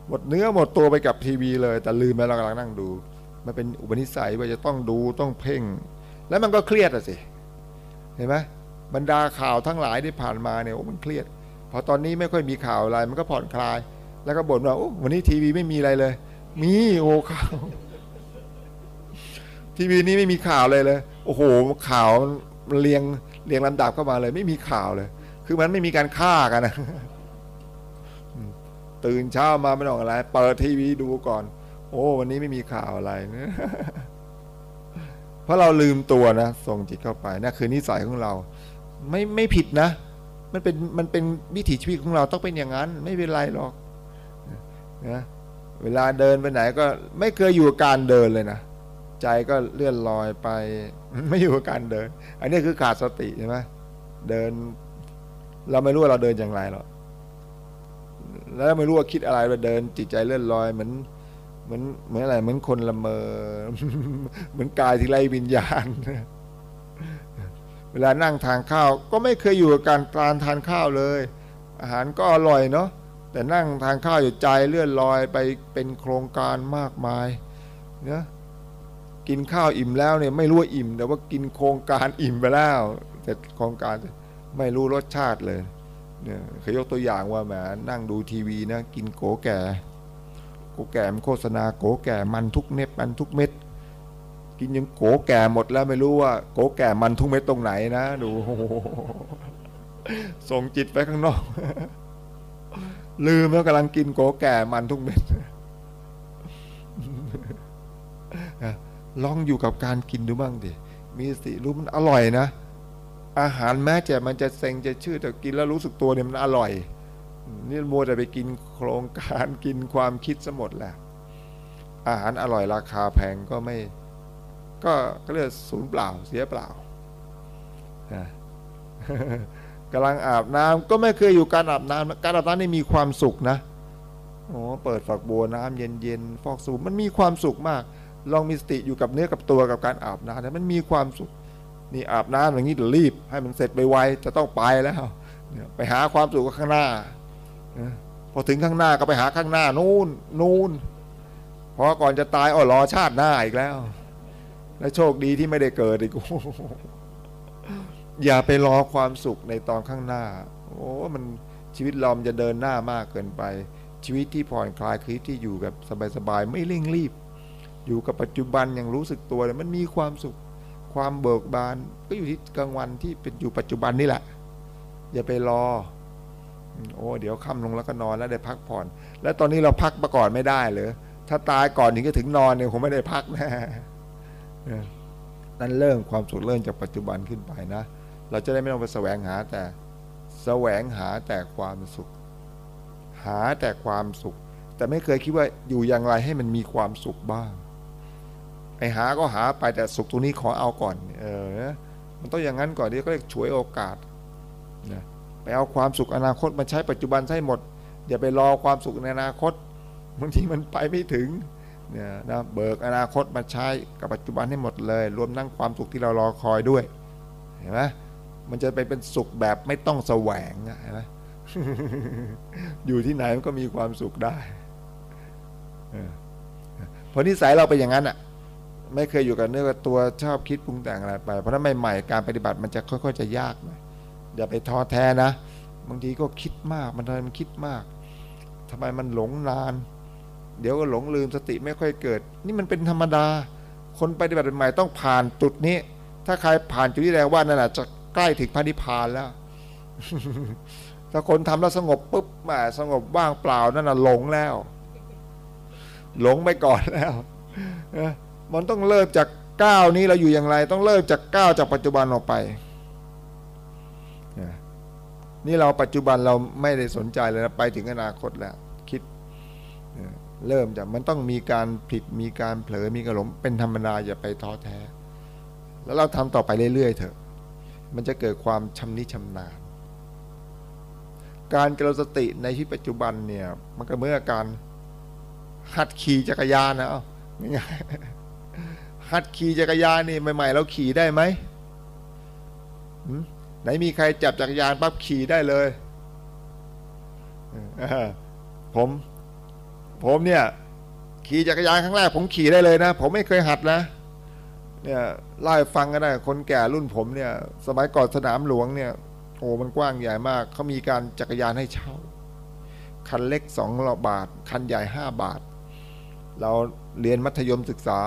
หมดเนื้อหมดตัวไปกับทีวีเลย แต่ลืมไปเรากำลังนั่งดู มันเป็นอุปนิสัยว่าจะต้องดูต้องเพ่ง แล้วมันก็เครียดอะสิเห็นไหมบรรดาข่าวทั้งหลายที่ผ่านมาเนี่ยโอ้มันเครียดพอตอนนี้ไม่ค่อยมีข่าวอะไรมันก็ผ่อนคลาย แล้วก็บ่นว่าวันนี้ทีวีไม่มีอะไรเลย มีโอ้ข่าวทีวีนี้ไม่มีข่าวเลยเลย โอ้โหข่าวเรียงเรียงลำดับเข้ามาเลย ไม่มีข่าวเลย คือมันไม่มีการฆ่ากันนะตื่นเช้ามาไม่ต้องอะไร เปิดทีวีดูก่อน โอ้ วันนี้ไม่มีข่าวอะไรนะเพราะเราลืมตัวนะส่งจิตเข้าไปนะคือนิสัยของเรา ไม่ไม่ผิดนะ มันเป็นมันเป็นวิถีชีวิตของเราต้องเป็นอย่างนั้น ไม่เป็นไรหรอก นะเวลาเดินไปไหนก็ไม่เคยอยู่กับการเดินเลยนะใจก็เลื่อนลอยไป ไม่อยู่กับการเดิน อันนี้คือขาดสติใช่ไหมเดิน เราไม่รู้ว่าเราเดินอย่างไรหรอกแล้วไม่รู้ว่าคิดอะไรเราเดิน จิตใจเลื่อนลอยเหมือนเหมือนเหมือนอะไรเหมือนคนละเมอ เหมือนกายที่ไร้วิญญาณ เวลานั่งทานข้าว ก็ไม่เคยอยู่กับการทานทานข้าวเลย อาหารก็อร่อยเนาะ แต่นั่งทานข้าวอยู่ใจเลื่อนลอยไปเป็นโครงการมากมายเนะกินข้าวอิ่มแล้วเนี่ยไม่รู้ว่าอิ่ม แต่ว่ากินโครงการอิ่มไปแล้วแต่โครงการไม่รู้รสชาติเลยเนี่ยเคยยกตัวอย่างว่าแหมนั่งดูทีวีนะกินโกแก่โกแก่มโฆษณาโกแก่มันทุกเน็บมันทุกเม็ด กินยังโกแก่หมดแล้วไม่รู้ว่า โกแก่มันทุกเม็ดตรงไหนนะ ดูโอ้โหส่งจิตไปข้างนอก ลืมแล้วกำลังกินโกแก่มันทุกเม็ดลองอยู่กับการกินดูบ้างดิมีสติรู้มันอร่อยนะ อาหารแม้จะมันจะเซ็งจะชื่อแต่กินแล้วรู้สึกตัวเนี่ยมันอร่อย นี่มัวแต่ไปกินโครงการกินความคิดซะหมดแหละ อาหารอร่อยราคาแพงก็ไม่ ก็ก็เรียกศูนย์เปล่าเสียเปล่านะ กำลังอาบน้ำก็ไม่เคยอยู่การอาบน้ำการอาบน้ำนี่มีความสุขนะโอ้เปิดฝักบัวน้ำเย็นๆฟอกสูบมันมีความสุขมาก ลองมีสติอยู่กับเนื้อกับตัวกับการอาบน้ำนะมันมีความสุขนี่อาบน้ำอย่างนี้เดี๋ยวรีบ ให้มันเสร็จไปไวจะต้องไปแล้วเี่ยไปหาความสุขข้างหน้าพอถึงข้างหน้าก็ไปหาข้างหน้านู่นนู่นเพราะก่อนจะตายอ๋อรอชาติหน้าอีกแล้ว และโชคดีที่ไม่ได้เกิดอีกโอย่าไปรอความสุขในตอนข้างหน้า โอ้มันชีวิตเราจะเดินหน้ามากเกินไป ชีวิตที่ผ่อนคลายคือที่อยู่กับสบายๆไม่เร่งรีบ อยู่กับปัจจุบันอย่างรู้สึกตัวเลยมันมีความสุขความเบิกบานก็อยู่ที่กลางวันที่เป็นอยู่ปัจจุบันนี่แหละ อย่าไปรอ โอ้เดี๋ยวค่ำลงแล้วก็นอนแล้วได้พักผ่อน แล้วตอนนี้เราพักมาก่อนไม่ได้เหรอถ้าตายก่อนถึงจะถึงนอนเนี่ยคงไม่ได้พักแน่นั่นเริ่มความสุขเริ่มจากปัจจุบันขึ้นไปนะ เราจะได้ไม่ต้องไปแสวงหาแต่แสวงหาแต่ความสุข หาแต่ความสุข แต่ไม่เคยคิดว่าอยู่อย่างไรให้มันมีความสุขบ้างไอหาก็หาไปแต่สุขตรงนี้ขอเอาก่อน เออมันต้องอย่างนั้นก่อนที่เขาเรียกฉวยโอกาสนะไปเอาความสุขอนาคตมาใช้ปัจจุบันใช้หมด อย่าไปรอความสุขในอนาคตบางทีมันไปไม่ถึงเนี่ยนะเบิกอนาคตมาใช้กับปัจจุบันให้หมดเลย รวมทั้งความสุขที่เรารอคอยด้วยเห็นไหม มันจะไปเป็นสุขแบบไม่ต้องแสวงอะเห็นไหมอยู่ที่ไหนมันก็มีความสุขได้เพราะนิสัยเราเป็นอย่างนั้นอะ ไม่เคยอยู่กับเนื้อกับตัวชอบคิดปรุงแต่งอะไรไป เพราะนั้นใหม่ๆการปฏิบัติมันจะค่อยๆจะยากหน่อยอย่าไปท้อแท้นะบางทีก็คิดมากมันทำไมมันคิดมากทำไมมันหลงนาน เดี๋ยวก็หลงลืมสติไม่ค่อยเกิด นี่มันเป็นธรรมดา คนปฏิบัติใหม่ต้องผ่านจุดนี้ ถ้าใครผ่านจุดนี้แล้วว่านั่นแหละจะ ใกล้ถึงพระนิพพานแล้ว ถ้าคนทำแล้วสงบปุ๊บแหมสงบว่างเปล่านั่นน่ะหลงแล้ว หลงไปก่อนแล้วมันต้องเริ่มจากก้าวนี้เราอยู่อย่างไร ต้องเริ่มจากก้าวจากปัจจุบันออกไปนี่เราปัจจุบันเราไม่ได้สนใจเลยนะไปถึงอนาคตแล้ว คิดเนี่ยเริ่มจากมันต้องมีการผิดมีการเผลอมีการหลงเป็นธรรมดาอย่าไปท้อแท้ แล้วเราทำต่อไปเรื่อยๆเถอะ มันจะเกิดความชำนิชำนาญ การเจริญสติในชีวิตปัจจุบันเนี่ย มันก็เมื่อการหัดขี่จักรยานนะเอาง่ายๆหัดขี่จักรยานนี่ใหม่ๆเราขี่ได้ไหมไหนมีใครจับจักรยานปั๊บขี่ได้เลยผมผมเนี่ย ขี่จักรยานครั้งแรกผมขี่ได้เลยนะ ผมไม่เคยหัดนะ เนี่ยเล่าฟังก็ได้คนแก่รุ่นผมเนี่ย สมัยก่อนสนามหลวงเนี่ยโอ้มันกว้างใหญ่มากเขามีการจักรยานให้เช่า คันเล็กสองบาท คันใหญ่ห้าบาท เราเรียนมัธยมศึกษา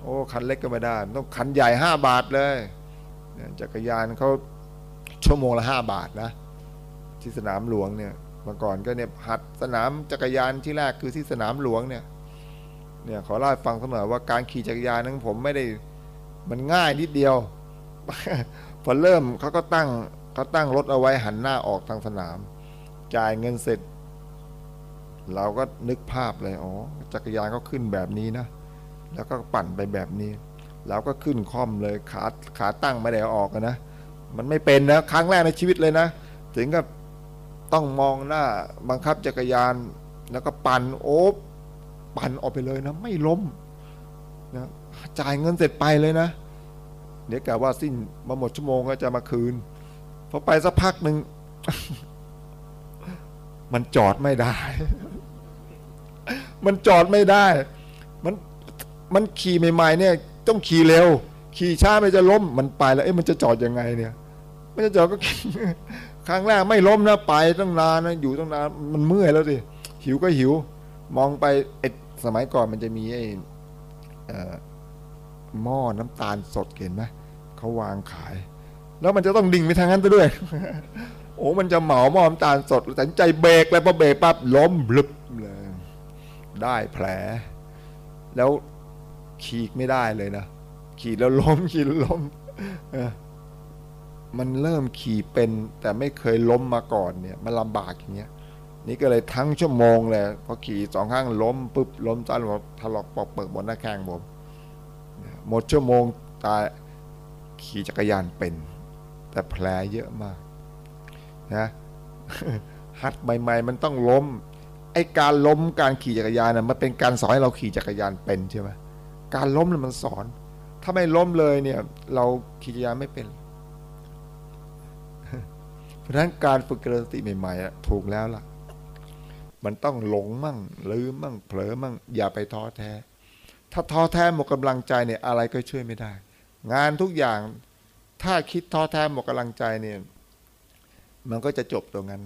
โอ้คันเล็กก็ไม่ได้ต้องคันใหญ่ห้าบาทเลยเนี่ยจักรยานเขาชั่วโมงละห้าบาทนะ ที่สนามหลวงเนี่ยเมื่อก่อนก็เนี่ยหัดสนามจักรยานที่แรกคือที่สนามหลวงเนี่ย เนี่ยขอเล่าให้ฟังเสมอว่าการขี่จักรยานนั้นผมไม่ได้มันง่ายนิดเดียว พอเริ่มเขาก็ตั้งเขาตั้งรถเอาไว้หันหน้าออกทางสนาม จ่ายเงินเสร็จ เราก็นึกภาพเลยอ๋อจักรยานเขาขึ้นแบบนี้นะ แล้วก็ปั่นไปแบบนี้เราก็ขึ้นคล่อมเลยขาขาตั้งไม่ได้ออกนะ มันไม่เป็นนะครั้งแรกในชีวิตเลยนะ ถึงกับต้องมองหน้าบังคับจักรยานแล้วก็ปั่นโอ๊บ ปั่นออกไปเลยนะ ไม่ล้มนะจ่ายเงินเสร็จไปเลยนะ เดี๋ยวกะว่าสิ้นมาหมดชั่วโมงก็จะมาคืนพอไปสักพักหนึ่งมันจอดไม่ได้ มันจอดไม่ได้ มันมันขี่ใหม่ๆเนี่ย ต้องขี่เร็ว ขี่ช้าไมันจะล้ม มันไปแล้ว เอ๊ะมันจะจอดยังไงเนี่ย ไม่จะจอดก็ครั้งแรกไม่ล้มนะไปตั้งนานนะอยู่ตั้งนานมันเมื่อยแล้วสิหิวก็หิว มองไปไอ้ สมัยก่อนมันจะมีไอ้หม้อน้ำตาลสดเห็นไหมเขาวางขาย แล้วมันจะต้องดิ่งไปทางนั้นไปด้วย โอ้มันจะเหมาหม้อน้ำตาลสดตัดใจเบรกเลยพอเบรกปั๊บล้มบลึบเลยได้แผล แล้วขีกไม่ได้เลยนะขี่แล้วล้มขี่แล้วล้มมันเริ่มขี่เป็นแต่ไม่เคยล้มมาก่อนเนี่ย มันลำบากอย่างเงี้ย นี่ก็เลยทั้งชั่วโมงเลยพอขี่สองข้างล้มปุ๊บล้มซ้ายหมดถลอกปอกเปิกบนหน้าแข้งผมหมดชั่วโมงตายขี่จักรยานเป็น แต่แผลเยอะมากนะหัดใหม่ ๆ มันต้องล้มไอ้การล้มการขี่จักรยานน่ะมันเป็นการสอนให้เราขี่จักรยานเป็นใช่ไหมการล้มน่ะมันสอน ถ้าไม่ล้มเลยเนี่ย เราขี่จักรยานไม่เป็น เพราะฉะนั้นการฝึกเจริญสติใหม่ๆอะถูกแล้วล่ะ มันต้องหลงมั่งลืมมั่งเผลอมั่ง อย่าไปท้อแท้ ถ้าท้อแท้หมดกำลังใจเนี่ยอะไรก็ช่วยไม่ได้ งานทุกอย่างถ้าคิดท้อแท้หมดกำลังใจเนี่ย มันก็จะจบตรงนั้น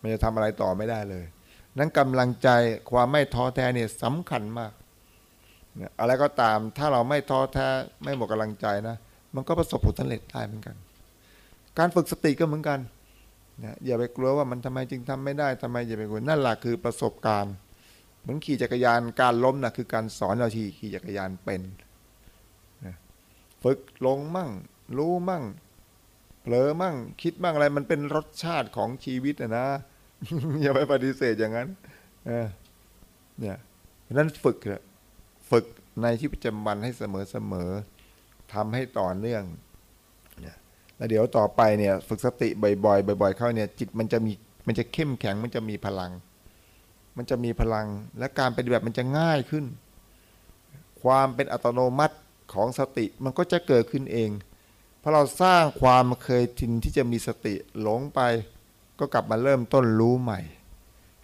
มันจะทำอะไรต่อไม่ได้เลย นั้นกำลังใจความไม่ท้อแท้เนี่ยสำคัญมาก อะไรก็ตามถ้าเราไม่ท้อแท้ไม่หมดกำลังใจนะ มันก็ประสบผลสำเร็จได้เหมือนกัน การฝึกสติก็เหมือนกัน นะอย่าไปกลัวว่ามันทำไมจึงทำไม่ได้ทำไมอย่าไปกลัวนั่นแหละคือประสบการณ์ เหมือนขี่จักรยานการล้มนะคือการสอนเราที่ขี่จักรยานเป็นนะฝึกลงมั่ง รู้มั่งเผลอมั่ง คิดมั่งอะไรมันเป็นรสชาติของชีวิตนะนะอย่าไปปฏิเสธอย่างนั้นเนี่ยเพราะนั้นฝึกฝึกในชีวิตประจำวันให้เสมอเสมอทำให้ต่อเนื่อง แล้วเดี๋ยวต่อไปเนี่ยฝึกสติบ่อยๆบ่อย ๆ เข้าเนี่ยจิตมันจะมีมันจะเข้มแข็งมันจะมีพลัง มันจะมีพลังและการปฏิบัติมันจะง่ายขึ้น ความเป็นอัตโนมัติของสติมันก็จะเกิดขึ้นเอง เพราะเราสร้างความเคยชินที่จะมีสติหลงไป ก็กลับมาเริ่มต้นรู้ใหม่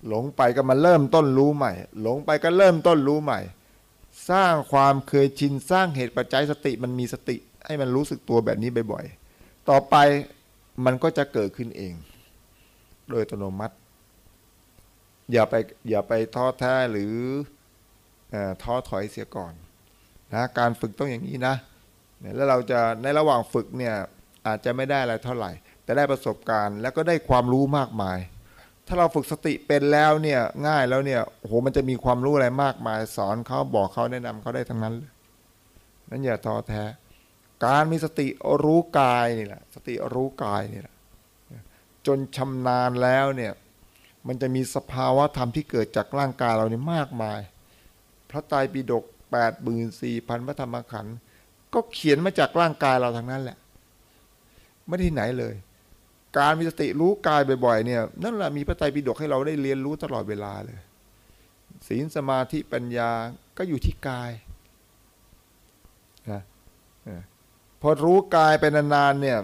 หลงไปก็มาเริ่มต้นรู้ใหม่ หลงไปก็เริ่มต้นรู้ใหม่ สร้างความเคยชินสร้างเหตุปัจจัยสติมันมีสติ ให้มันรู้สึกตัวแบบนี้บ่อยๆ ต่อไปมันก็จะเกิดขึ้นเอง โดยอัตโนมัติ อย่าไปอย่าไปท้อแท้หรืออท้อถอยเสียก่อนนะการฝึกต้องอย่างนี้นะแล้วเราจะในระหว่างฝึกเนี่ยอาจจะไม่ได้อะไรเท่าไหร่ แต่ได้ประสบการณ์แล้วก็ได้ความรู้มากมาย ถ้าเราฝึกสติเป็นแล้วเนี่ยง่ายแล้วเนี่ยโอ้โหมันจะมีความรู้อะไรมากมาย สอนเขาบอกเขาแนะนำเขาได้ทั้งนั้นเลยนั้นอย่าท้อแท้ การมีสติรู้กายนี่แหละสติรู้กายนี่แหละจนชำนาญแล้วเนี่ยมันจะมีสภาวะธรรมที่เกิดจากร่างกายเราเนี่ยมากมาย พระไตรปิฎกแปดหมื่นสี่พันพระธรรมขันธ์ก็เขียนมาจากร่างกายเราทั้งนั้นแหละ ไม่ที่ไหนเลย การมีสติรู้กายบ่อยๆเนี่ยนั่นแหละมีพระไตรปิฎกให้เราได้เรียนรู้ตลอดเวลาเลยศีลสมาธิปัญญาก็อยู่ที่กายนะ พอรู้กายไปนานๆเนี่ย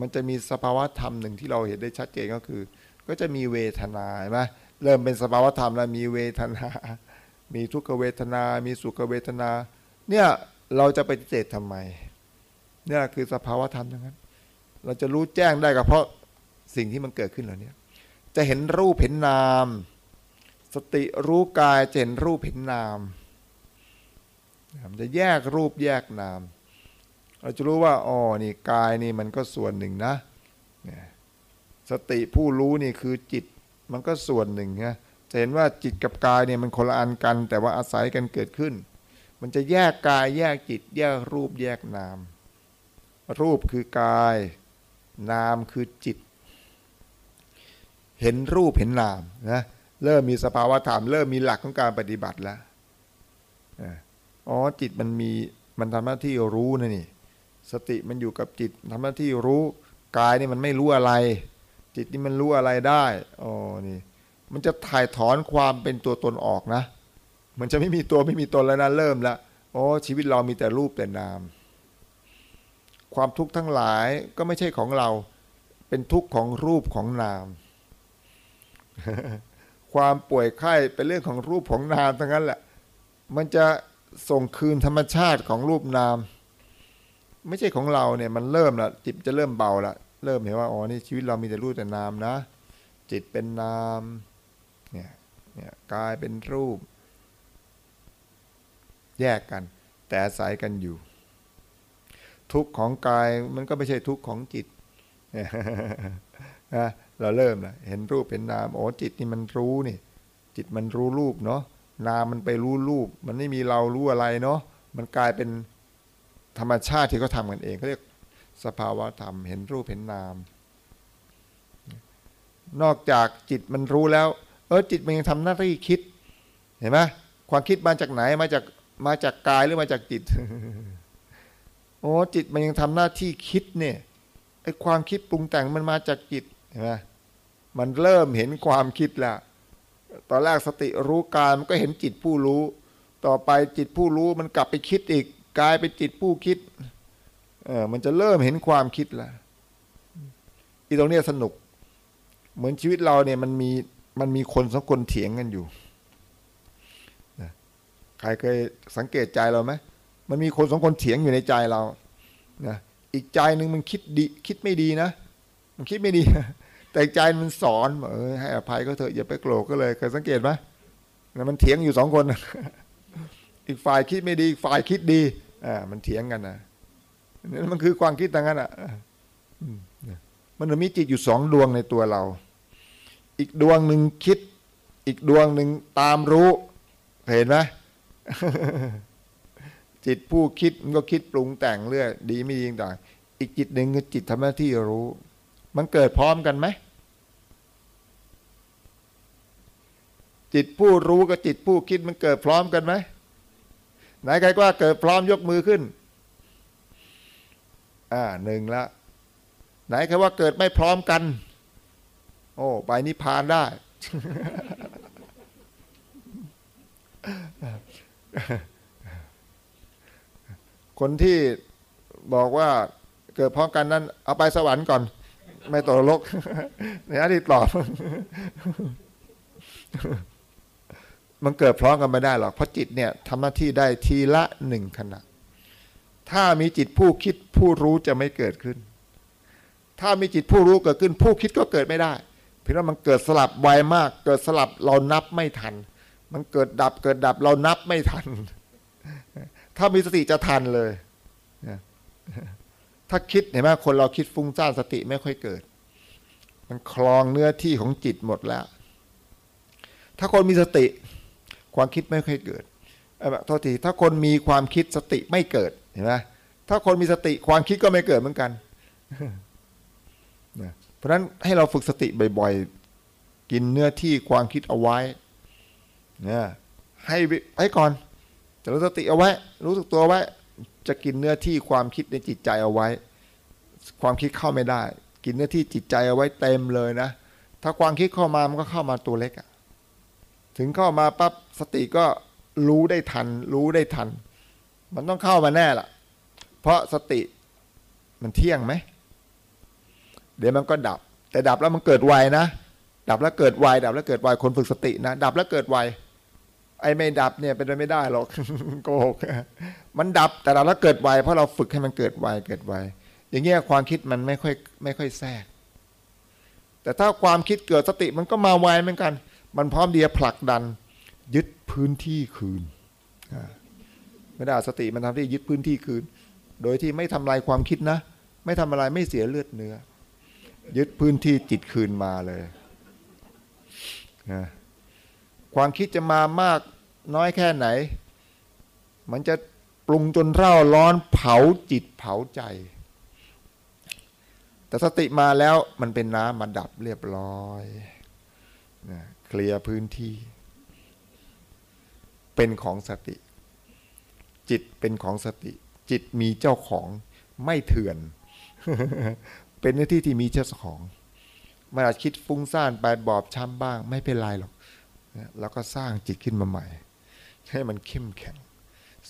มันจะมีสภาวะธรรมหนึ่งที่เราเห็นได้ชัดเจนก็คือ ก็จะมีเวทนาใช่ไหมเริ่มเป็นสภาวะธรรมแล้วมีเวทนา มีทุกขเวทนา มีสุขเวทนา เนี่ยเราจะไปฏิเสธทำไม เนี่ยคือสภาวะธรรมทั้งนั้น เราจะรู้แจ้งได้ก็เพราะสิ่งที่มันเกิดขึ้นเหล่านี้จะเห็นรูปเห็นนาม สติรู้กายจะเห็นรูปเห็นนามมันจะแยกรูปแยกนาม เราจะรู้ว่าอ๋อนี่กายนี่มันก็ส่วนหนึ่งนะสติผู้รู้นี่คือจิตมันก็ส่วนหนึ่งนะจะเห็นว่าจิตกับกายเนี่ยมันคนละอันกัน แต่ว่าอาศัยกันเกิดขึ้น มันจะแยกกายแยกจิต แยกรูปแยกนาม รูปคือกาย นามคือจิต เห็นรูปเห็นนามนะเริ่มมีสภาวะธรรมเริ่มมีหลักของการปฏิบัติแล้วอ๋อจิตมันมีมันทำหน้าที่รู้นะนี่ สติมันอยู่กับจิตทำหน้าที่รู้กายนี่มันไม่รู้อะไร จิตนี่มันรู้อะไรได้อ๋อนี่ มันจะถ่ายถอนความเป็นตัวตนออกนะ มันจะไม่มีตัวไม่มีตนแล้วนะเริ่มล้วอ๋อชีวิตเรามีแต่รูปแต่นาม ความทุกข์ทั้งหลายก็ไม่ใช่ของเรา เป็นทุกข์ของรูปของนาม ความป่วยไข้เป็นเรื่องของรูปของนามทั้งนั้นแหละ มันจะส่งคืนธรรมชาติของรูปนาม ไม่ใช่ของเราเนี่ยมันเริ่มละจิตจะเริ่มเบาละเริ่มเห็นว่าอ๋อนี่ชีวิตเรามีแต่รูปแต่นามนะ จิตเป็นนามเนี่ยเนี่ยกายเป็นรูป แยกกัน แต่อาศัยกันอยู่ ทุกข์ของกายมันก็ไม่ใช่ทุกข์ของจิตนะเราเริ่มละเห็นรูปเป็นนามโอ้จิตนี่มันรู้นี่ จิตมันรู้รูปเนาะนามมันไปรู้รูป มันไม่มีเรารู้อะไรเนาะมันกลายเป็น ธรรมชาติที่เขาทำกันเองเขาเรียกสภาวะธรรม เห็นรูปเห็นนาม นอกจากจิตมันรู้แล้ว เออจิตมันยังทำหน้าที่คิด เห็นไหมความคิดมาจากไหนมาจากมาจากกายหรือมาจากจิตโอ้จิตมันยังทำหน้าที่คิดเนี่ยไอ้ความคิดปรุงแต่งมันมาจากจิตเห็นไหมมันเริ่มเห็นความคิดล้วตอนแรกสติรู้กายมันก็เห็นจิตผู้รู้ ต่อไปจิตผู้รู้มันกลับไปคิดอีก กลายเป็นจิตผู้คิดเออมันจะเริ่มเห็นความคิดล้วอีตรงเนี้ยสนุก เหมือนชีวิตเราเนี่ยมันมีมันมีคนสองคนเถียงกันอยู่ใครเคยสังเกตใจเราไหมมันมีคนสองคนเถียงอยู่ในใจเรานะอีกใจหนึ่งมันคิดดีคิดไม่ดีนะ มันคิดไม่ดี แต่ใจมันสอนเออให้อภัยก็เถอะอย่าไปโกรธก็เลยเคยสังเกตไหมนะมันเถียงอยู่สองคน อีกฝ่ายคิดไม่ดีอีกฝ่ายคิดดี อ่ามันเถียงกันนะนี่มันคือความคิดต่างกันอะมันมีจิตอยู่สองดวงในตัวเรา อีกดวงหนึ่งคิด อีกดวงหนึ่งตามรู้ เห็นไหมจิตผู้คิดมันก็คิดปรุงแต่งเรื่อยดีไม่ดีต่าง อีกจิตหนึ่งคือจิตทำหน้าที่รู้ มันเกิดพร้อมกันไหมจิตผู้รู้กับจิตผู้คิดมันเกิดพร้อมกันไหม ไหนใครว่าเกิดพร้อมยกมือขึ้น อ่าหนึ่งละ ไหนใครว่าเกิดไม่พร้อมกัน โอ้ไปนิพพานได้ คนที่บอกว่าเกิดพร้อมกันนั้น เอาไปสวรรค์ก่อน ไม่ตกนรกในอดีตตอบ มันเกิดพร้อมกันไม่ได้หรอกเพราะจิตเนี่ยทำหน้าที่ได้ทีละหนึ่งขณะ ถ้ามีจิตผู้คิดผู้รู้จะไม่เกิดขึ้น ถ้ามีจิตผู้รู้เกิดขึ้น ผู้คิดก็เกิดไม่ได้เพราะว่ามันเกิดสลับไวมาก เกิดสลับเรานับไม่ทัน มันเกิดดับเกิดดับเรานับไม่ทัน ถ้ามีสติจะทันเลยถ้าคิดเห็นไหมคนเราคิดฟุ้งซ่านสติไม่ค่อยเกิด มันคลองเนื้อที่ของจิตหมดแล้ว ถ้าคนมีสติ ความคิดไม่ค่อยเกิดโทษทีถ้าคนมีความคิดสติไม่เกิดเห็นไหมถ้าคนมีสติความคิดก็ไม่เกิดเหมือนกันเพราะฉะนั้นให้เราฝึกสติบ่อยๆ กินเนื้อที่ความคิดเอาไว้เนี่ยให้ให้ก่อนจะรู้สติเอาไว้ รู้สึกตัวไว้ จะกินเนื้อที่ความคิดในจิตใจเอาไว้ ความคิดเข้าไม่ได้ กินเนื้อที่จิตใจเอาไว้เต็มเลยนะ ถ้าความคิดเข้ามามันก็เข้ามาตัวเล็กอะ ถึงเข้ามาปั๊บสติก็รู้ได้ทัน รู้ได้ทัน มันต้องเข้ามาแน่ล่ะเพราะสติมันเที่ยงไหม เดี๋ยวมันก็ดับ แต่ดับแล้วมันเกิดไวนะ ดับแล้วเกิดไวดับแล้วเกิดไวคนฝึกสตินะ ดับแล้วเกิดไวไอ้ไม่ดับเนี่ยเป็นไปไม่ได้หรอกโกหกมันดับแต่ดับแล้วเกิดไวเพราะเราฝึกให้มันเกิดไวเกิดไวอย่างเงี้ยความคิดมันไม่ค่อยไม่ค่อยแทรกแต่ถ้าความคิดเกิดสติมันก็มาไวเหมือนกัน มันพร้อมเดียผลักดัน ยึดพื้นที่คืนไม่ได้สติมันทำที่ยึดพื้นที่คืน โดยที่ไม่ทำลายความคิดนะ ไม่ทำอะไรไม่เสียเลือดเนื้อ ยึดพื้นที่จิตคืนมาเลยนะความคิดจะมามากน้อยแค่ไหน มันจะปรุงจนเร่าร้อนเผาจิตเผาใจ แต่สติมาแล้วมันเป็นน้ำมาดับเรียบร้อย เคลียร์พื้นที่ เป็นของสติ จิตเป็นของสติ จิตมีเจ้าของไม่เถื่อน เป็นหน้าที่ที่มีเจ้าของมันอาจคิดฟุ้งซ่านไปบอบช้ำบ้าง ไม่เป็นไรหรอกแล้วก็สร้างจิตขึ้นมาใหม่ ให้มันเข้มแข็ง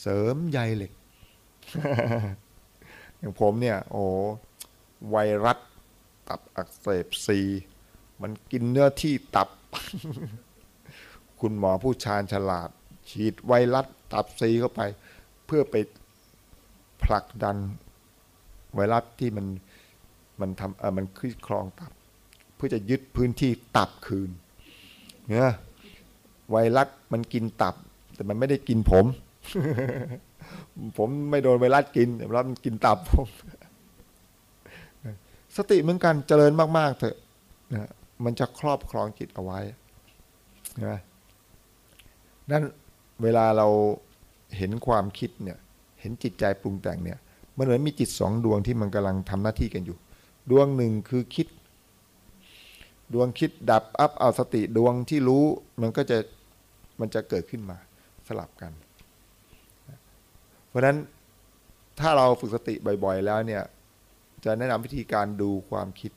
เสริมใยเหล็ก อย่างผมเนี่ย โอ้ไวรัสตับอักเสบซี มันกินเนื้อที่ตับ คุณหมอผู้ชาญฉลาด ฉีดไวรัสตับซีเข้าไป เพื่อไปผลักดันไวรัสที่มันมันทำเออมันคลี่คลองตับ เพื่อจะยึดพื้นที่ตับคืนเนี่ยไวรัสมันกินตับ แต่มันไม่ได้กินผม ผมไม่โดนไวรัสกินแต่รับมันกินตับผม สติเหมือนกันเจริญมาก ๆ เถอะนะ มันจะครอบครองจิตเอาไว้นะนั่นเวลาเราเห็นความคิดเนี่ย เห็นจิตใจปรุงแต่งเนี่ย มันเหมือนมีจิตสองดวงที่มันกำลังทำหน้าที่กันอยู่ ดวงหนึ่งคือคิด ดวงคิดดับอัพเอาสติดวงที่รู้มันก็จะมันจะเกิดขึ้นมาสลับกัน เพราะฉะนั้นถ้าเราฝึกสติบ่อย ๆ แล้วเนี่ย จะแนะนำวิธีการดูความคิด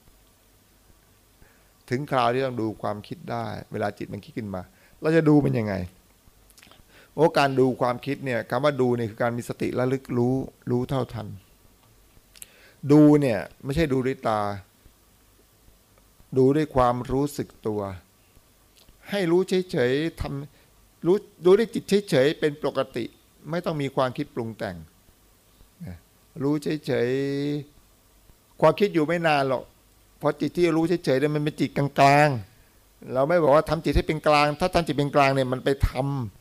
ถึงคราวที่ต้องดูความคิดได้ เวลาจิตมันคิดขึ้นมา เราจะดูมันยังไงโอ้การดูความคิดเนี่ยคำว่าดูเนี่ยคือการมีสติระลึกรู้รู้เท่าทัน ดูเนี่ยไม่ใช่ดูด้วยตา ดูด้วยความรู้สึกตัว ให้รู้เฉยๆทำรู้ดูด้วยจิตเฉยๆเป็นปกติ ไม่ต้องมีความคิดปรุงแต่ง รู้เฉยๆความคิดอยู่ไม่นานหรอก เพราะจิตที่รู้เฉยๆเนี่ยมันเป็นจิตกลางๆ เราไม่บอกว่าทำจิตให้เป็นกลาง ถ้าทำจิตเป็นกลางเนี่ยมันไปท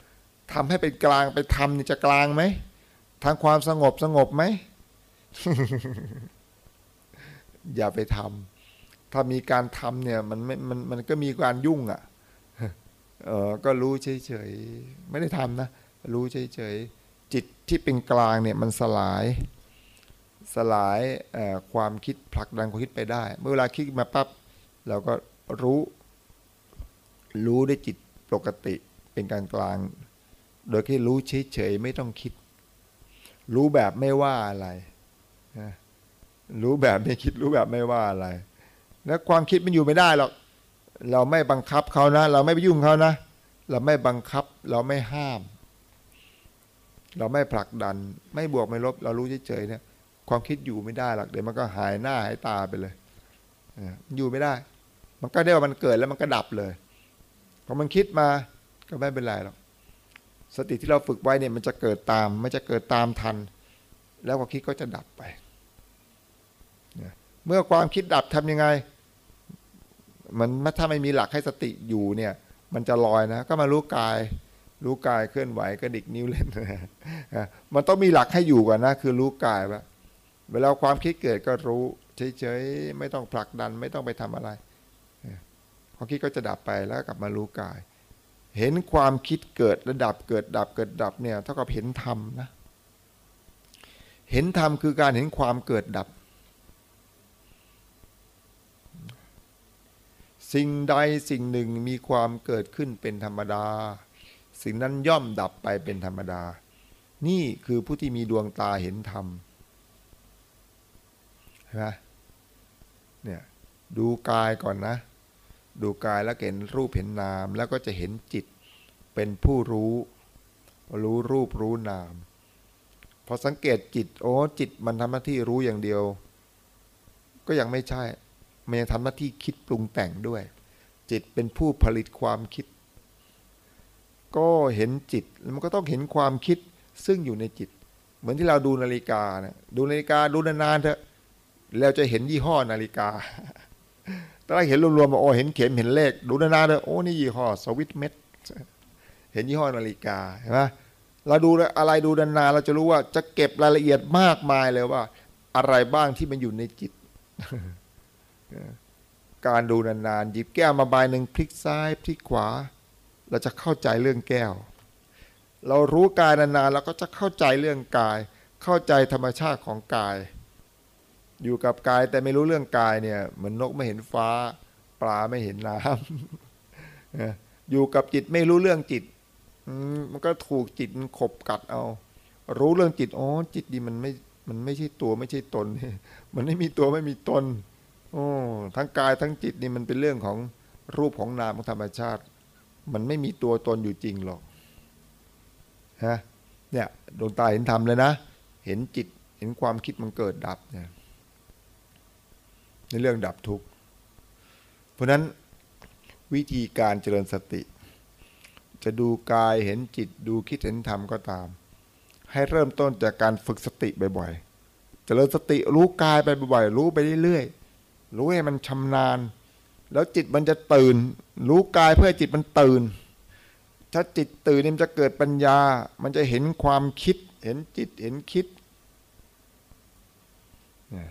ำทำให้เป็นกลางไปทำนี่จะกลางไหมทางความสงบสงบไหมอย่าไปทำถ้ามีการทำเนี่ยมันไม่มันมันก็มีการยุ่งอะ่ะเออก็รู้เฉยๆไม่ได้ทำนะรู้เฉยๆจิตที่เป็นกลางเนี่ยมันสลาย สลายความคิดผลักดันความคิดไปได้ เมื่อเวลาคิดมาปั๊บเราก็รู้รู้ได้จิตปกติเป็นกลางกลาง โดยแค่รู้เฉยๆไม่ต้องคิด รู้แบบไม่ว่าอะไรรู้แบบไม่คิดรู้แบบไม่ว่าอะไร แล้วความคิดมันอยู่ไม่ได้หรอกเราไม่บังคับเขานะ เราไม่ไปยุ่งเขานะ เราไม่บังคับเราไม่ห้าม เราไม่ผลักดัน ไม่บวกไม่ลบ เรารู้เฉยๆเนี่ย ความคิดอยู่ไม่ได้หรอกเดี๋ยวมันก็หายหน้าหายตาไปเลยอยู่ไม่ได้ มันก็ได้ว่ามันเกิดแล้วมันก็ดับเลยพอมันคิดมาก็ไม่เป็นไรหรอกสติที่เราฝึกไว้เนี่ยมันจะเกิดตามมันจะเกิดตามทัน แล้วความคิดก็จะดับไป เมื่อความคิดดับทำยังไง มันถ้าไม่มีหลักให้สติอยู่เนี่ย มันจะลอยนะ ก็มารู้กาย รู้กายเคลื่อนไหวกระดิกนิ้วเล่นมันต้องมีหลักให้อยู่ก่อนนะ คือรู้กายว่า เวลาความคิดเกิดก็รู้เฉยๆไม่ต้องผลักดันไม่ต้องไปทำอะไรความคิดก็จะดับไปแล้วกลับมารู้กาย เห็นความคิดเกิดระดับเกิดดับเกิดดับเนี่ยเท่ากับเห็นธรรมนะเห็นธรรมคือการเห็นความเกิดดับ สิ่งใดสิ่งหนึ่งมีความเกิดขึ้นเป็นธรรมดา สิ่งนั้นย่อมดับไปเป็นธรรมดา นี่คือผู้ที่มีดวงตาเห็นธรรม นไหมเนี่ยดูกายก่อนนะ ดูกายแล้วเห็นรูปเห็นนาม แล้วก็จะเห็นจิตเป็นผู้รู้ รู้รูปรู้นาม พอสังเกตจิตโอ้จิตมันทำหน้าที่รู้อย่างเดียว ก็ยังไม่ใช่มันยังทำหน้าที่คิดปรุงแต่งด้วย จิตเป็นผู้ผลิตความคิด ก็เห็นจิตมันก็ต้องเห็นความคิดซึ่งอยู่ในจิต เหมือนที่เราดูนาฬิกาเนี่ยดูนาฬิกาดูนานๆเถอะ แล้วจะเห็นยี่ห้อนาฬิกาตอนแรกเห็นรวมๆโอ้เห็นเข็มเห็นเลข ดูนานๆเลยโอ้นี่ยี่ห้อสวิตเม็ดเห็นยี่ห้อนาฬิกาเห็นไหมเราดูอะไรดูนานๆเราจะรู้ว่าจะเก็บรายละเอียดมากมายเลยว่า อะไรบ้างที่มันอยู่ในจิต การดูนานๆหยิบแก้วมาใบหนึ่งพลิกซ้ายพลิกขวา เราจะเข้าใจเรื่องแก้ว เรารู้กายนานๆเราก็จะเข้าใจเรื่องกาย เข้าใจธรรมชาติของกาย อยู่กับกายแต่ไม่รู้เรื่องกายเนี่ยเหมือนนกไม่เห็นฟ้า ปลาไม่เห็นน้ำอยู่กับจิตไม่รู้เรื่องจิตมันก็ถูกจิตมันขบกัดเอา รู้เรื่องจิตอ๋อจิตดีมันไม่มันไม่ใช่ตัวไม่ใช่ตน มันไม่มีตัวไม่มีตนโอ้ทั้งกายทั้งจิตนี่มันเป็นเรื่องของรูปของนามของธรรมชาติ มันไม่มีตัวตนอยู่จริงหรอกฮะเนี่ยดวงตาเห็นธรรมเลยนะ เห็นจิตเห็นความคิดมันเกิดดับเนี่ย ในเรื่องดับทุกข์ เพราะนั้นวิธีการเจริญสติ จะดูกายเห็นจิตดูคิดเห็นธรรมก็ตาม ให้เริ่มต้นจากการฝึกสติบ่อยๆ เจริญสติรู้กายไปบ่อยๆ รู้ไปเรื่อยๆ รู้ให้มันชำนาญ แล้วจิตมันจะตื่น รู้กายเพื่อจิตมันตื่น ถ้าจิตตื่นมันจะเกิดปัญญา มันจะเห็นความคิด เห็นจิตเห็นคิดเนี่ย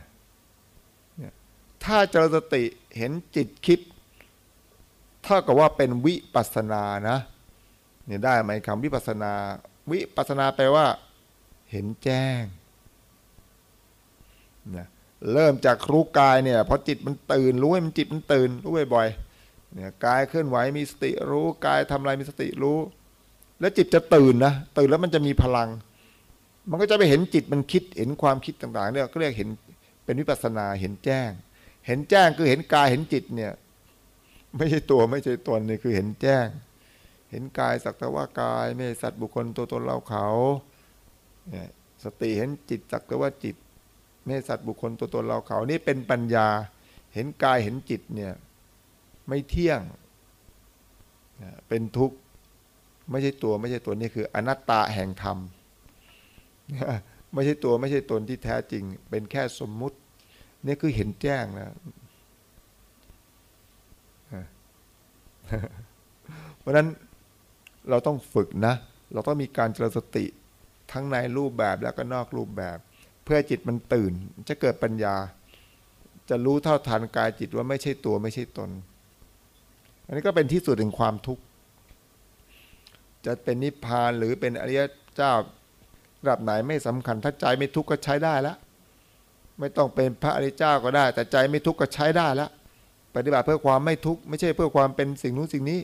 ถ้าเจริญสติเห็นจิตคิด เท่ากับว่าเป็นวิปัสสนานะเนี่ยได้ไหมคำวิปัสสนา วิปัสสนาแปลว่า เห็นแจ้งเนี่ยเริ่มจากรู้กายเนี่ยพอจิตมันตื่นรู้ให้มันจิตมันตื่นรู้บ่อยๆเนี่ยกายเคลื่อนไหวมีสติรู้กายทำอะไรมีสติรู้ แล้วจิตจะตื่นนะตื่นแล้วมันจะมีพลัง มันก็จะไปเห็นจิตมันคิดเห็นความคิดต่างๆเนี่ยก็เรียกเห็นเป็นวิปัสสนาเห็นแจ้ง เห็นแจ้งคือเห็นกายเห็นจิตเนี่ย ไม่ใช่ตัวไม่ใช่ตนนี่คือเห็นแจ้ง เห็นกายสักแต่ว่ากายไม่สัตว์บุคคลตัวตนเราเขาเนี่ยสติเห็นจิตสักแต่ว่าจิต ไม่สัตว์บุคคลตัวตนเราเขานี่เป็นปัญญา เห็นกายเห็นจิตเนี่ย ไม่เที่ยงเป็นทุกข์ไม่ใช่ตัวไม่ใช่ตนนี่คืออนัตตาแห่งธรรมไม่ใช่ตัวไม่ใช่ตนที่แท้จริง เป็นแค่สมมุติ นี่คือเห็นแจ้งนะเพราะนั้นเราต้องฝึกนะ เราต้องมีการเจริญสติทั้งในรูปแบบแล้วก็นอกรูปแบบ เพื่อจิตมันตื่น จะเกิดปัญญา จะรู้เท่าทันกายจิตว่าไม่ใช่ตัวไม่ใช่ตน อันนี้ก็เป็นที่สุดแห่งความทุกข์ จะเป็นนิพพานหรือเป็นอริยเจ้าระดับไหนไม่สำคัญถ้าใจไม่ทุกข์ก็ใช้ได้แล้ว ไม่ต้องเป็นพระอริยเจ้าก็ได้ แต่ใจไม่ทุกข์ก็ใช้ได้แล้วปฏิบัติเพื่อความไม่ทุกข์ไม่ใช่เพื่อความเป็นสิ่งนู้นสิ่งนี้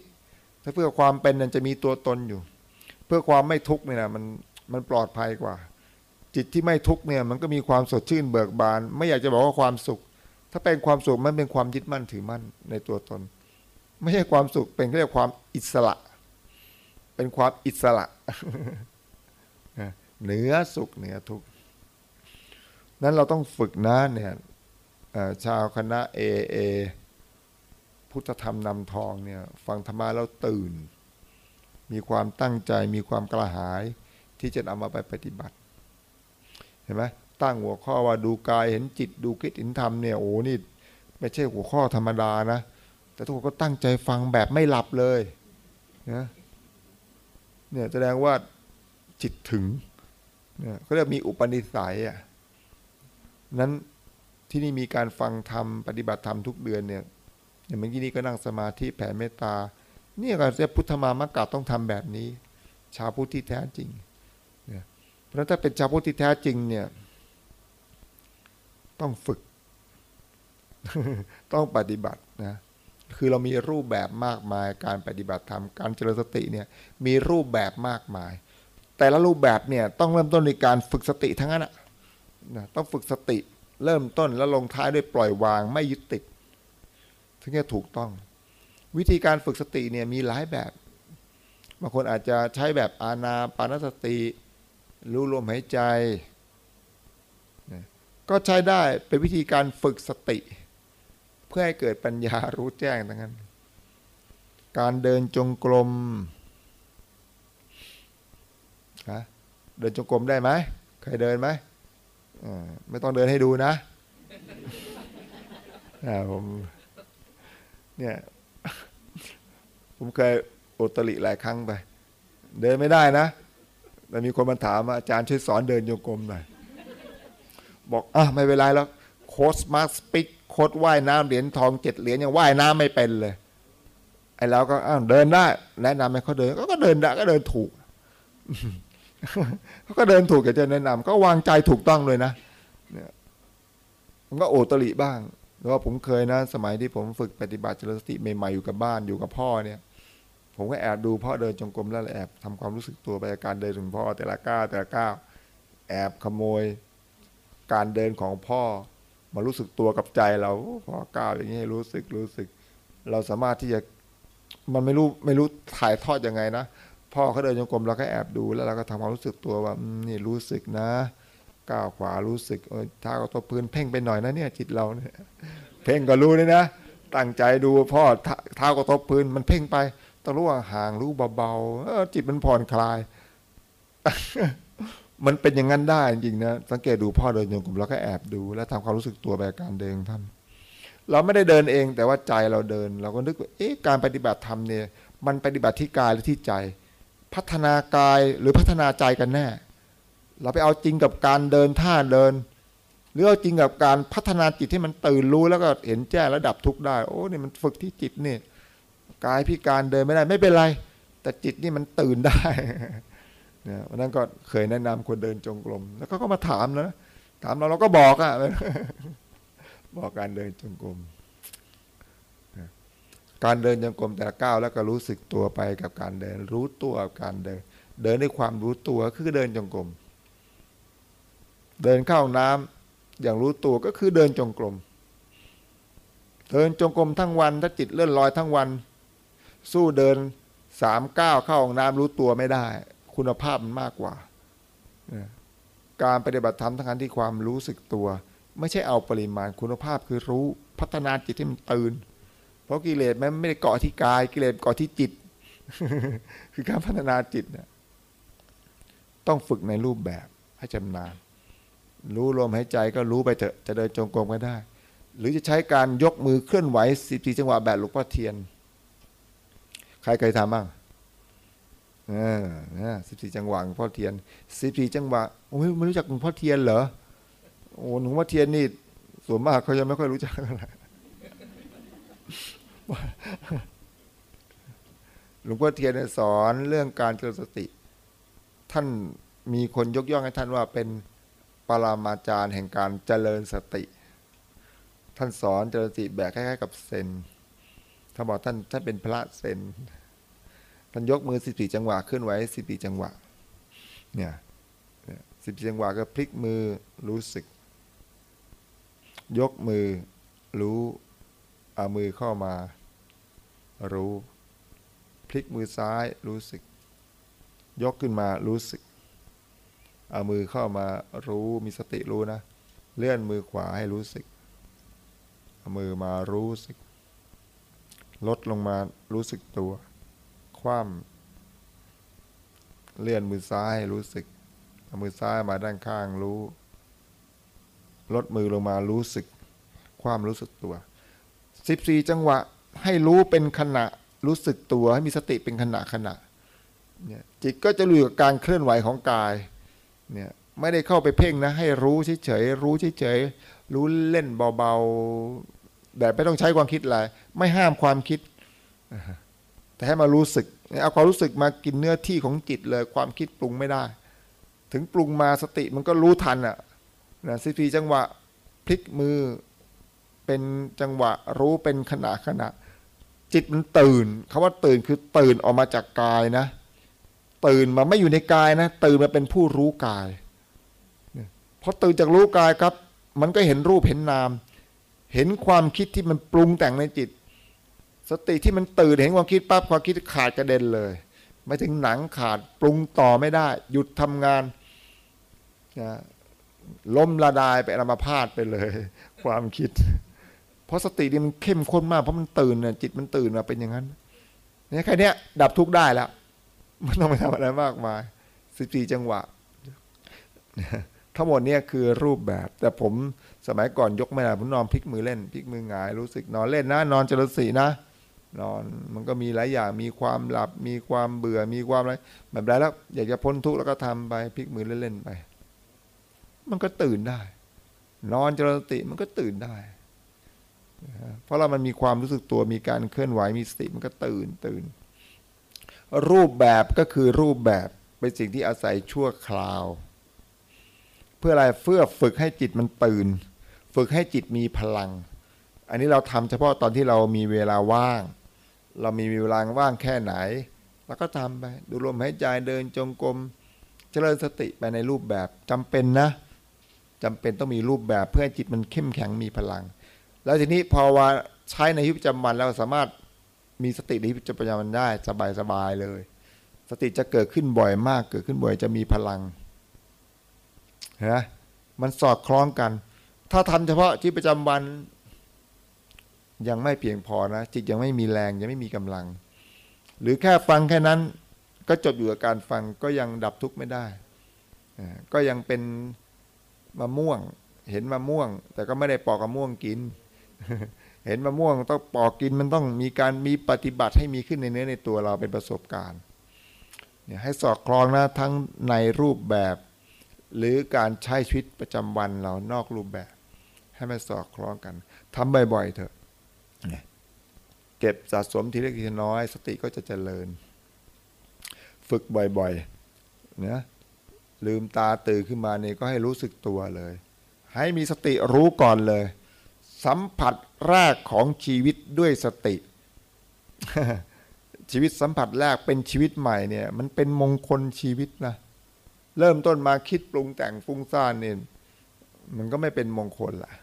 ถ้าเพื่อความเป็นนั้นจะมีตัวตนอยู่ เพื่อความไม่ทุกข์เนี่ยนะมันมันปลอดภัยกว่า จิตที่ไม่ทุกข์เนี่ยมันก็มีความสดชื่นเบิกบาน ไม่อยากจะบอกว่าความสุข ถ้าเป็นความสุขมันเป็นความยึดมั่นถือมั่นในตัวตน ไม่ใช่ความสุขเป็นเรียกความอิสระ เป็นความอิสระ เหนือสุขเหนือทุกข์ นั้นเราต้องฝึกนะเนี่ยชาวคณะเอเอพุทธธรรมนำทองเนี่ยฟังธรรมะแล้วตื่น มีความตั้งใจมีความกระหายที่จะเอามาไปปฏิบัติ เห็นไหมตั้งหัวข้อว่าดูกายเห็นจิตดูคิดเห็นธรรมเนี่ยโอ้นี่ไม่ใช่หัวข้อธรรมดานะ แต่ทุกคนก็ตั้งใจฟังแบบไม่หลับเลยนะเนี่ยแสดงว่าจิตถึงเนี่ยเขาเรียกมีอุปนิสัยอะ นั้นที่นี่มีการฟังธรรมปฏิบัติธรรมทุกเดือนเนี่ยอย่างเมื่อกี้นี้ก็นั่งสมาธิแผ่เมตตาเนี่ยการเรียกพุทธมามกะต้องทำแบบนี้ ชาวพุทธที่แท้จริงเนี่ยเพราะถ้าเป็นชาวพุทธที่แท้จริงเนี่ยต้องฝึก ต้องปฏิบัตินะคือเรามีรูปแบบมากมายการปฏิบัติธรรมการเจริญสติเนี่ยมีรูปแบบมากมาย แต่ละรูปแบบเนี่ยต้องเริ่มต้นในการฝึกสติทั้งนั้น นะต้องฝึกสติ เริ่มต้นแล้วลงท้ายด้วยปล่อยวางไม่ยึดติด ถึงจะถูกต้อง วิธีการฝึกสติเนี่ยมีหลายแบบบางคนอาจจะใช้แบบอาณาปานสติ รู้ลมหายใจ ก็ใช้ได้เป็นวิธีการฝึกสติ เพื่อให้เกิดปัญญารู้แจ้งทั้งนั้น การเดินจงกรมเดินจงกรมได้ไหมเคยเดินไหม ไม่ต้องเดินให้ดูนะผมเนี่ยผมเคยอุตริหลายครั้งไป เดินไม่ได้นะแต่มีคนมาถามอาจารย์ช่วยสอนเดินโยกรมหน่อยบอกอะไม่เป็นไรแล้วโค้ชมาสปิกโค้ชว่ายน้ำเหรียญทองเจ็ดเหรียญยังว่ายน้ำไม่เป็นเลยไอ้เราก็อ้าวเดินได้แนะนำให้เขาเดินก็เดินได้ก็เดินถูก เขาก็เดินถูกแกจะแนะนำก็วางใจถูกต้องเลยนะเนี่ยมันก็โอตริบ้างหรือว่าผมเคยนะ สมัยที่ผมฝึกปฏิบัติจริญสติใหม่ๆอยู่กับบ้านอยู่กับพ่อเนี่ย ผมก็แอบดูพ่อเดินจงกรมแล้วแอบทำความรู้สึกตัวไปการเดินของพ่อแต่ละก้าวแต่ละก้าวแอบขโมย การเดินของพ่อ มารู้สึกตัวกับใจเราพ่อก้าวอย่างนี้รู้สึกรู้สึก เราสามารถที่จะมันไม่รู้ไม่รู้ถ่ายทอดยังไงนะ พ่อเขาเดินจงกรมเราก็แอบดูแล้วเราก็ทำความรู้สึกตัวว่านี่รู้สึกนะ ก้าวขวารู้สึกเออเท้ากับตัวพื้นเพ่งไปหน่อยนะเนี่ยจิตเราเนี่ยเพ่งก็รู้เลยนะ ตั้งใจดูพ่อเท้ากับตัวพื้นมันเพ่งไปต้องรู้ว่าห่างรู้เบาๆเออจิตมันผ่อนคลาย มันเป็นอย่างนั้นได้จริงนะสังเกตดูพ่อเดินโยกลุ่มเราก็แอบดู แล้วทำความรู้สึกตัวแบบการเดินท่านเราไม่ได้เดินเองแต่ว่าใจเราเดิน เราก็นึกว่าเอ๊ะการปฏิบัติธรรมเนี่ย มันปฏิบัติที่กายหรือที่ใจ พัฒนากายหรือพัฒนาใจกันแน่ เราไปเอาจริงกับการเดินท่าเดิน หรือเอาจริงกับการพัฒนาจิตให้มันตื่นรู้แล้วก็เห็นแจ้งระดับทุกได้ โอ้นี่มันฝึกที่จิตนี่กายพิการเดินไม่ได้ไม่เป็นไร แต่จิตนี่มันตื่นได้เนี่ยวันนั้นก็เคยแนะนำคนเดินจงกรมแล้วก็ก็มาถามนะถามเราเราก็บอกอะบอกการเดินจงกรม การเดินจงกรมแต่ละก้าวแล้วก็รู้สึกตัวไปกับการเดิน รู้ตัวกับการเดิน เดินด้วยความรู้ตัวคือเดินจงกรมเดินเข้าน้ำอย่างรู้ตัวก็คือเดินจงกรมเดินจงกรมทั้งวันถ้าจิตเลื่อนลอยทั้งวัน สู้เดินสามก้าวเข้าห้องน้ำรู้ตัวไม่ได้ คุณภาพมันมากกว่า การปฏิบัติธรรมทั้งนั้นที่ความรู้สึกตัว ไม่ใช่เอาปริมาณคุณภาพคือรู้พัฒนาจิตให้มันตื่น ราะกิเลสมันไม่ได้เกาะที่กาย กิเลสเกาะที่จิต คือการพัฒนาจิตนี่ยต้องฝึกในรูปแบบให้ชำนาญรู้ลมหายใจก็รู้ไปเถอะจะเดินจงกรมก็ได้ หรือจะใช้การยกมือเคลื่อนไหวสิบสี่จังหวะแบบหลวงพ่อเทียน ใครเคยทำบ้างสิบสี่จังหวะหลวงพ่อเทียนสิบสี่จังหวะโอ้ยไม่รู้จักหลวงพ่อเทียนเหรอโอ้หลวงพ่อเทียนนี่ส่วนมากเขายังไม่ค่อยรู้จักเท่าไหร่ หลวงพ่อเทียนสอนเรื่องการเจริญสติ ท่านมีคนยกย่องให้ท่านว่าเป็นปรามาจารย์แห่งการเจริญสติ ท่านสอนเจริญสติแบบคล้ายๆกับเซนท่านบอกท่านท่านเป็นพระเซนท่านยกมือสิบสี่จังหวะขึ้นไว้สิบสี่จังหวะ เนี่ยสิบสี่จังหวะก็พลิกมือรู้สึก ยกมือรู้ เอามือเข้ามา รู้ พลิกมือซ้ายรู้สึก ยกขึ้นมารู้สึก เอามือเข้ามารู้มีสติรู้นะ เลื่อนมือขวาให้รู้สึก เอามือมารู้สึก ลดลงมารู้สึกตัว คว่ำเลื่อนมือซ้ายรู้สึก เอามือซ้ายมาด้านข้างรู้ ลดมือลงมารู้สึก ความรู้สึกตัว สิบสี่จังหวะให้รู้เป็นขณะรู้สึกตัวให้มีสติเป็นขณะขณะเนี่ยจิตก็จะรู้กับการเคลื่อนไหวของกายเนี่ยไม่ได้เข้าไปเพ่งนะ ให้รู้เฉยๆรู้เฉยๆรู้เล่นเบาๆแต่ไม่ต้องใช้ความคิดอะไรไม่ห้ามความคิด แต่ให้มารู้สึกเอาความรู้สึกมากินเนื้อที่ของจิตเลยความคิดปรุงไม่ได้ ถึงปรุงมาสติมันก็รู้ทันอะนะสิบสี่จังหวะพลิกมือ เป็นจังหวะรู้เป็นขณะขณะ จิตมันตื่นคาว่าตื่นคือตื่นออกมาจากกายนะ ตื่นมาไม่อยู่ในกายนะ ตื่นมาเป็นผู้รู้กายพอตื่นจากรู้กายครับ มันก็เห็นรูปเห็นนาม เห็นความคิดที่มันปรุงแต่งในจิต สติที่มันตื่นเห็นความคิดปั๊บความคิดขาดกระเด็นเลยไม่ถึงหนังขาดปรุงต่อไม่ได้ หยุดทำงานล้มละดายไปอมาพาดไปเลย ความคิด เพราะสตินี่มันเข้มข้นมากเพราะมันตื่นเนี่ยจิตมันตื่นมาเป็นอย่างนั้นเนี่ยแค่นี้ดับทุกข์ได้แล้ว มันต้องไปทำอะไรมากมายสิบสี่จังหวะทั้งหมดเนี่ยคือรูปแบบ แต่ผมสมัยก่อนยกไม่ได้ผมนอนพลิกมือเล่นพลิกมือหงายรู้สึกนอนเล่นนะ นอนจรสีนะ นอนมันก็มีหลายอย่างมีความหลับ มีความเบื่อมีความอะไรแบบไรแล้วอยากจะพ้นทุกข์แล้วก็ทำไปพลิกมือเล่นๆไป มันก็ตื่นได้ นอนจรติมันก็ตื่นได้ เพราะเรามันมีความรู้สึกตัวมีการเคลื่อนไหวมีสติมันก็ตื่นตื่น รูปแบบก็คือรูปแบบเป็นสิ่งที่อาศัยชั่วคราว เพื่ออะไรเพื่อฝึกให้จิตมันตื่น ฝึกให้จิตมีพลัง อันนี้เราทำเฉพาะตอนที่เรามีเวลาว่าง เรามีเวลาว่างแค่ไหนเราก็ทำไปดูลมหายใจเดินจงกรมเจริญสติไปในรูปแบบจำเป็นนะจำเป็นต้องมีรูปแบบเพื่อให้จิตมันเข้มแข็งมีพลัง แล้วทีนี้พอว่าใช้ในชีวิตประจำวันแล้วสามารถมีสติในชีวิตประจำวันได้สบายๆเลย สติจะเกิดขึ้นบ่อยมาก เกิดขึ้นบ่อยจะมีพลังนะมันสอดคล้องกัน ถ้าทำเฉพาะชีวิตประจำวัน ยังไม่เพียงพอนะจิตยังไม่มีแรงยังไม่มีกำลัง หรือแค่ฟังแค่นั้น ก็จบอยู่กับการฟังก็ยังดับทุกข์ไม่ได้ก็ยังเป็นมะม่วง เห็นมะม่วง แต่ก็ไม่ได้ปอกมะม่วงกิน เห็นมะม่วงต้องปอกกินมันต้องมีการมีปฏิบัติให้มีขึ้นในเนื้อในตัวเราเป็นประสบการณ์เนี่ยให้สอดคล้องนะทั้งในรูปแบบ หรือการใช้ชีวิตประจำวันเรานอกรูปแบบ ให้มันสอดคล้องกันทำบ่อยๆเถอะเก็บสะสมทีเล็กทีน้อย สติก็จะเจริญ ฝึกบ่อยๆนะลืมตาตื่นขึ้นมาเนี่ยก็ให้รู้สึกตัวเลย ให้มีสติรู้ก่อนเลย สัมผัสแรกของชีวิตด้วยสติ ชีวิตสัมผัสแรกเป็นชีวิตใหม่เนี่ย มันเป็นมงคลชีวิตนะเริ่มต้นมาคิดปรุงแต่งฟุ้งซ่านเนี่ยมันก็ไม่เป็นมงคลละ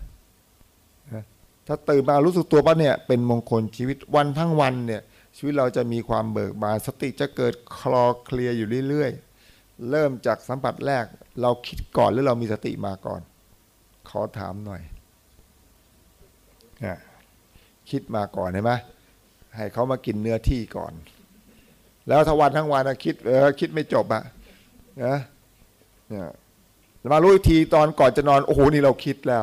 ถ้าตื่นมารู้สึกตัวปะเนี่ยเป็นมงคลชีวิตวันทั้งวันเนี่ย ชีวิตเราจะมีความเบิกบานสติจะเกิดคลอเคลียอยู่เรื่อยๆ เริ่มจากสัมผัสแรก เราคิดก่อนหรือเรามีสติมาก่อน ขอถามหน่อย คิดมาก่อนใช่ไหมให้เขามากินเนื้อที่ก่อน แล้วทวันทั้งวันคิดเออคิดไม่จบอะนะเนี่ยมารู้ทีตอนก่อนจะนอนโอ้โหนี่เราคิดแล้ว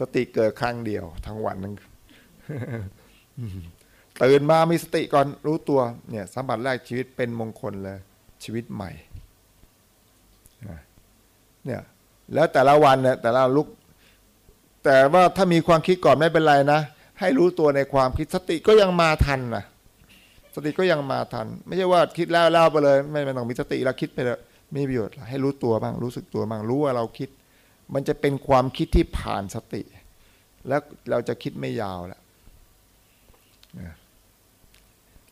สติเกิดครั้งเดียว ทั้งวันนึงตื่นมามีสติก่อนรู้ตัวเนี่ยสัมผัสแรกชีวิตเป็นมงคลเลยชีวิตใหม่เนี่ยแล้วแต่ละวันเนี่ยแต่ละลุก แต่ว่าถ้ามีความคิดก่อนไม่เป็นไรนะ ให้รู้ตัวในความคิดสติก็ยังมาทันนะสติก็ยังมาทัน ไม่ใช่ว่าคิดแล้วเล่าไปเลย ไม่ต้องมีสติแล้วคิดไปเลยไม่มีประโยชน์ให้รู้ตัวบ้างรู้สึกตัวบ้างรู้ว่าเราคิด มันจะเป็นความคิดที่ผ่านสติ แล้วเราจะคิดไม่ยาวแล้ว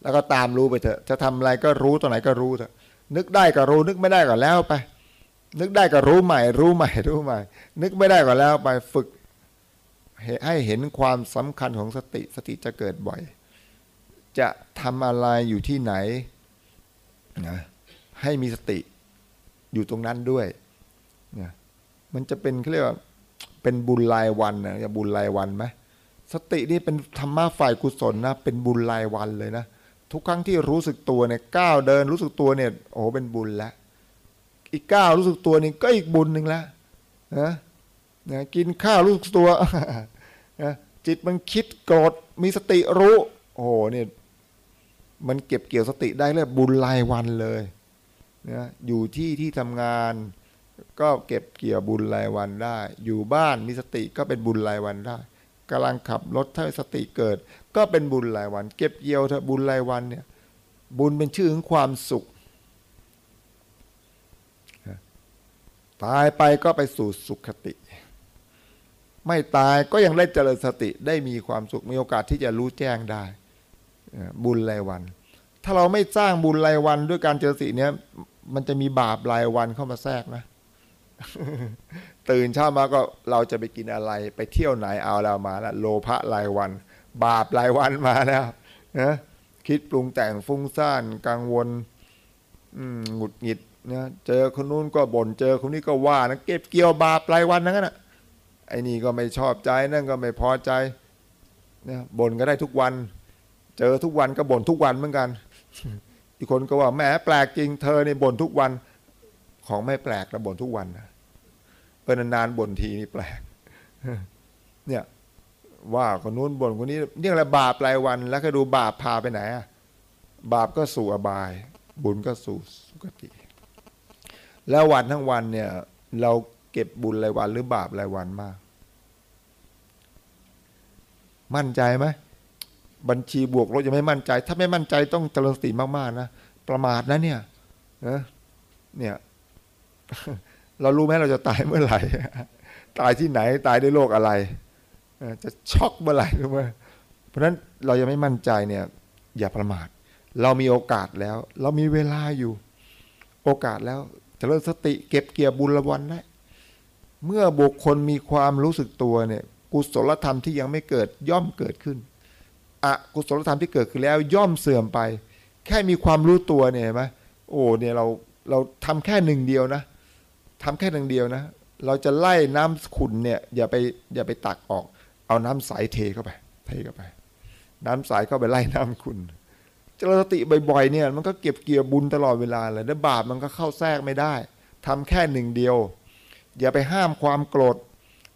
แล้วก็ตามรู้ไปเถอะ จะทำอะไรก็รู้ตัวไหนก็รู้เถอะ นึกได้ก็รู้ นึกไม่ได้ก็แล้วไป นึกได้ก็รู้ใหม่ รู้ใหม่รู้ใหม่ นึกไม่ได้ก็แล้วไปฝึก ให้เห็นความสำคัญของสติสติจะเกิดบ่อย จะทำอะไรอยู่ที่ไหนนะให้มีสติอยู่ตรงนั้นด้วยนะมันจะเป็นเขาเรียกว่าเป็นบุญรายวันนะจะบุญรายวันไหมสตินี่เป็นธรรมะฝ่ายกุศลนะ เป็นบุญรายวันเลยนะทุกครั้งที่รู้สึกตัวเนี่ยก้าวเดินรู้สึกตัวเนี่ยโอ้เป็นบุญแล้วอีกก้าวรู้สึกตัวนี่ก็อีกบุญหนึ่งแล้วนะ นะกินข้าวรู้สึกตัวนะจิตมันคิดโกรธมีสติรู้ โอ้โหเนี่ยมันเก็บเกี่ยวสติได้เลยบุญรายวันเลยนะอยู่ที่ที่ทำงานก็เก็บเกี่ยวบุญรายวันได้ อยู่บ้านมีสติก็เป็นบุญรายวันได้กำลังขับรถถ้าสติเกิด ก็เป็นบุญรายวัน เก็บเกี่ยวเถอะบุญรายวันเนี่ย บุญเป็นชื่อของความสุขตายไปก็ไปสู่สุขติ ไม่ตายก็ยังได้เจริญสติได้มีความสุขมีโอกาสที่จะรู้แจ้งได้ บุญรายวัน ถ้าเราไม่สร้างบุญรายวันด้วยการเจริญสติเนี้ยมันจะมีบาปรายวันเข้ามาแทรกนะ ตื่นเช้ามาก็เราจะไปกินอะไร ไปเที่ยวไหนเอาเรามาแล้วโลภะรายวัน บาปรายวันมาแล้วนะคิดปรุงแต่งฟุ้งซ่านกังวลหงุดหงิดนะเจอคนนู้นก็บ่นเจอคนนี้ก็ว่านะเก็บเกี่ยวบาปรายวันนั่นแหะ ไอ้นี่ก็ไม่ชอบใจนั่นก็ไม่พอใจนะบ่นก็ได้ทุกวัน เจอทุกวันก็บ่นทุกวันเหมือนกัน อีกคนก็ว่าแหมแปลกจริงเธอเนี่ยบ่นทุกวันของไม่แปลกนะบ่นทุกวันนะเออนานๆบ่นทีนี่แปลก เนี่ยว่าคนนู้นบ่นคนนี้เรียกอะไรบาปรายวัน แล้วก็ดูบาปพาไปไหนอะบาปก็สู่อบาย บุญก็สู่สุคติ แล้ววันทั้งวันเนี่ย เรา เก็บบุญรายวันหรือบาปรายวันมาก มั่นใจไหมบัญชีบวกลบยังไม่มั่นใจ ถ้าไม่มั่นใจต้องเจริญสติมากๆนะประมาทนะเนี่ยเนี่ยเรารู้ไหมเราจะตายเมื่อไหร่ ตายที่ไหนตายด้วยโรคอะไรจะช็อกเมื่อไหร่รู้ไหมเพราะฉะนั้นเรายังไม่มั่นใจเนี่ย อย่าประมาท เรามีโอกาสแล้ว เรามีเวลาอยู่ โอกาสแล้วเจริญสติเก็บเกี่ยวบุญละวันได้ เมื่อบุคคลมีความรู้สึกตัวเนี่ยกุศลธรรมที่ยังไม่เกิดย่อมเกิดขึ้นอกุศลธรรมที่เกิดขึ้นแล้วย่อมเสื่อมไป แค่มีความรู้ตัวเนี่ยไหมโอ้เนี่ยเราเราทำแค่หนึ่งเดียวนะทำแค่หนึ่งเดียวนะ เราจะไล่น้ำขุ่นเนี่ยอย่าไปอย่าไปตักออก เอาน้ำใสเทเข้าไปเทเข้าไป น้ำใสเข้าไปไล่น้ำขุ่นเจริญสติบ่อยๆเนี่ยมันก็เก็บเกี่ยวบุญตลอดเวลาเลยแล้วบาปมันก็เข้าแทรกไม่ได้ทำแค่หนึ่งเดียว อย่าไปห้ามความโกรธ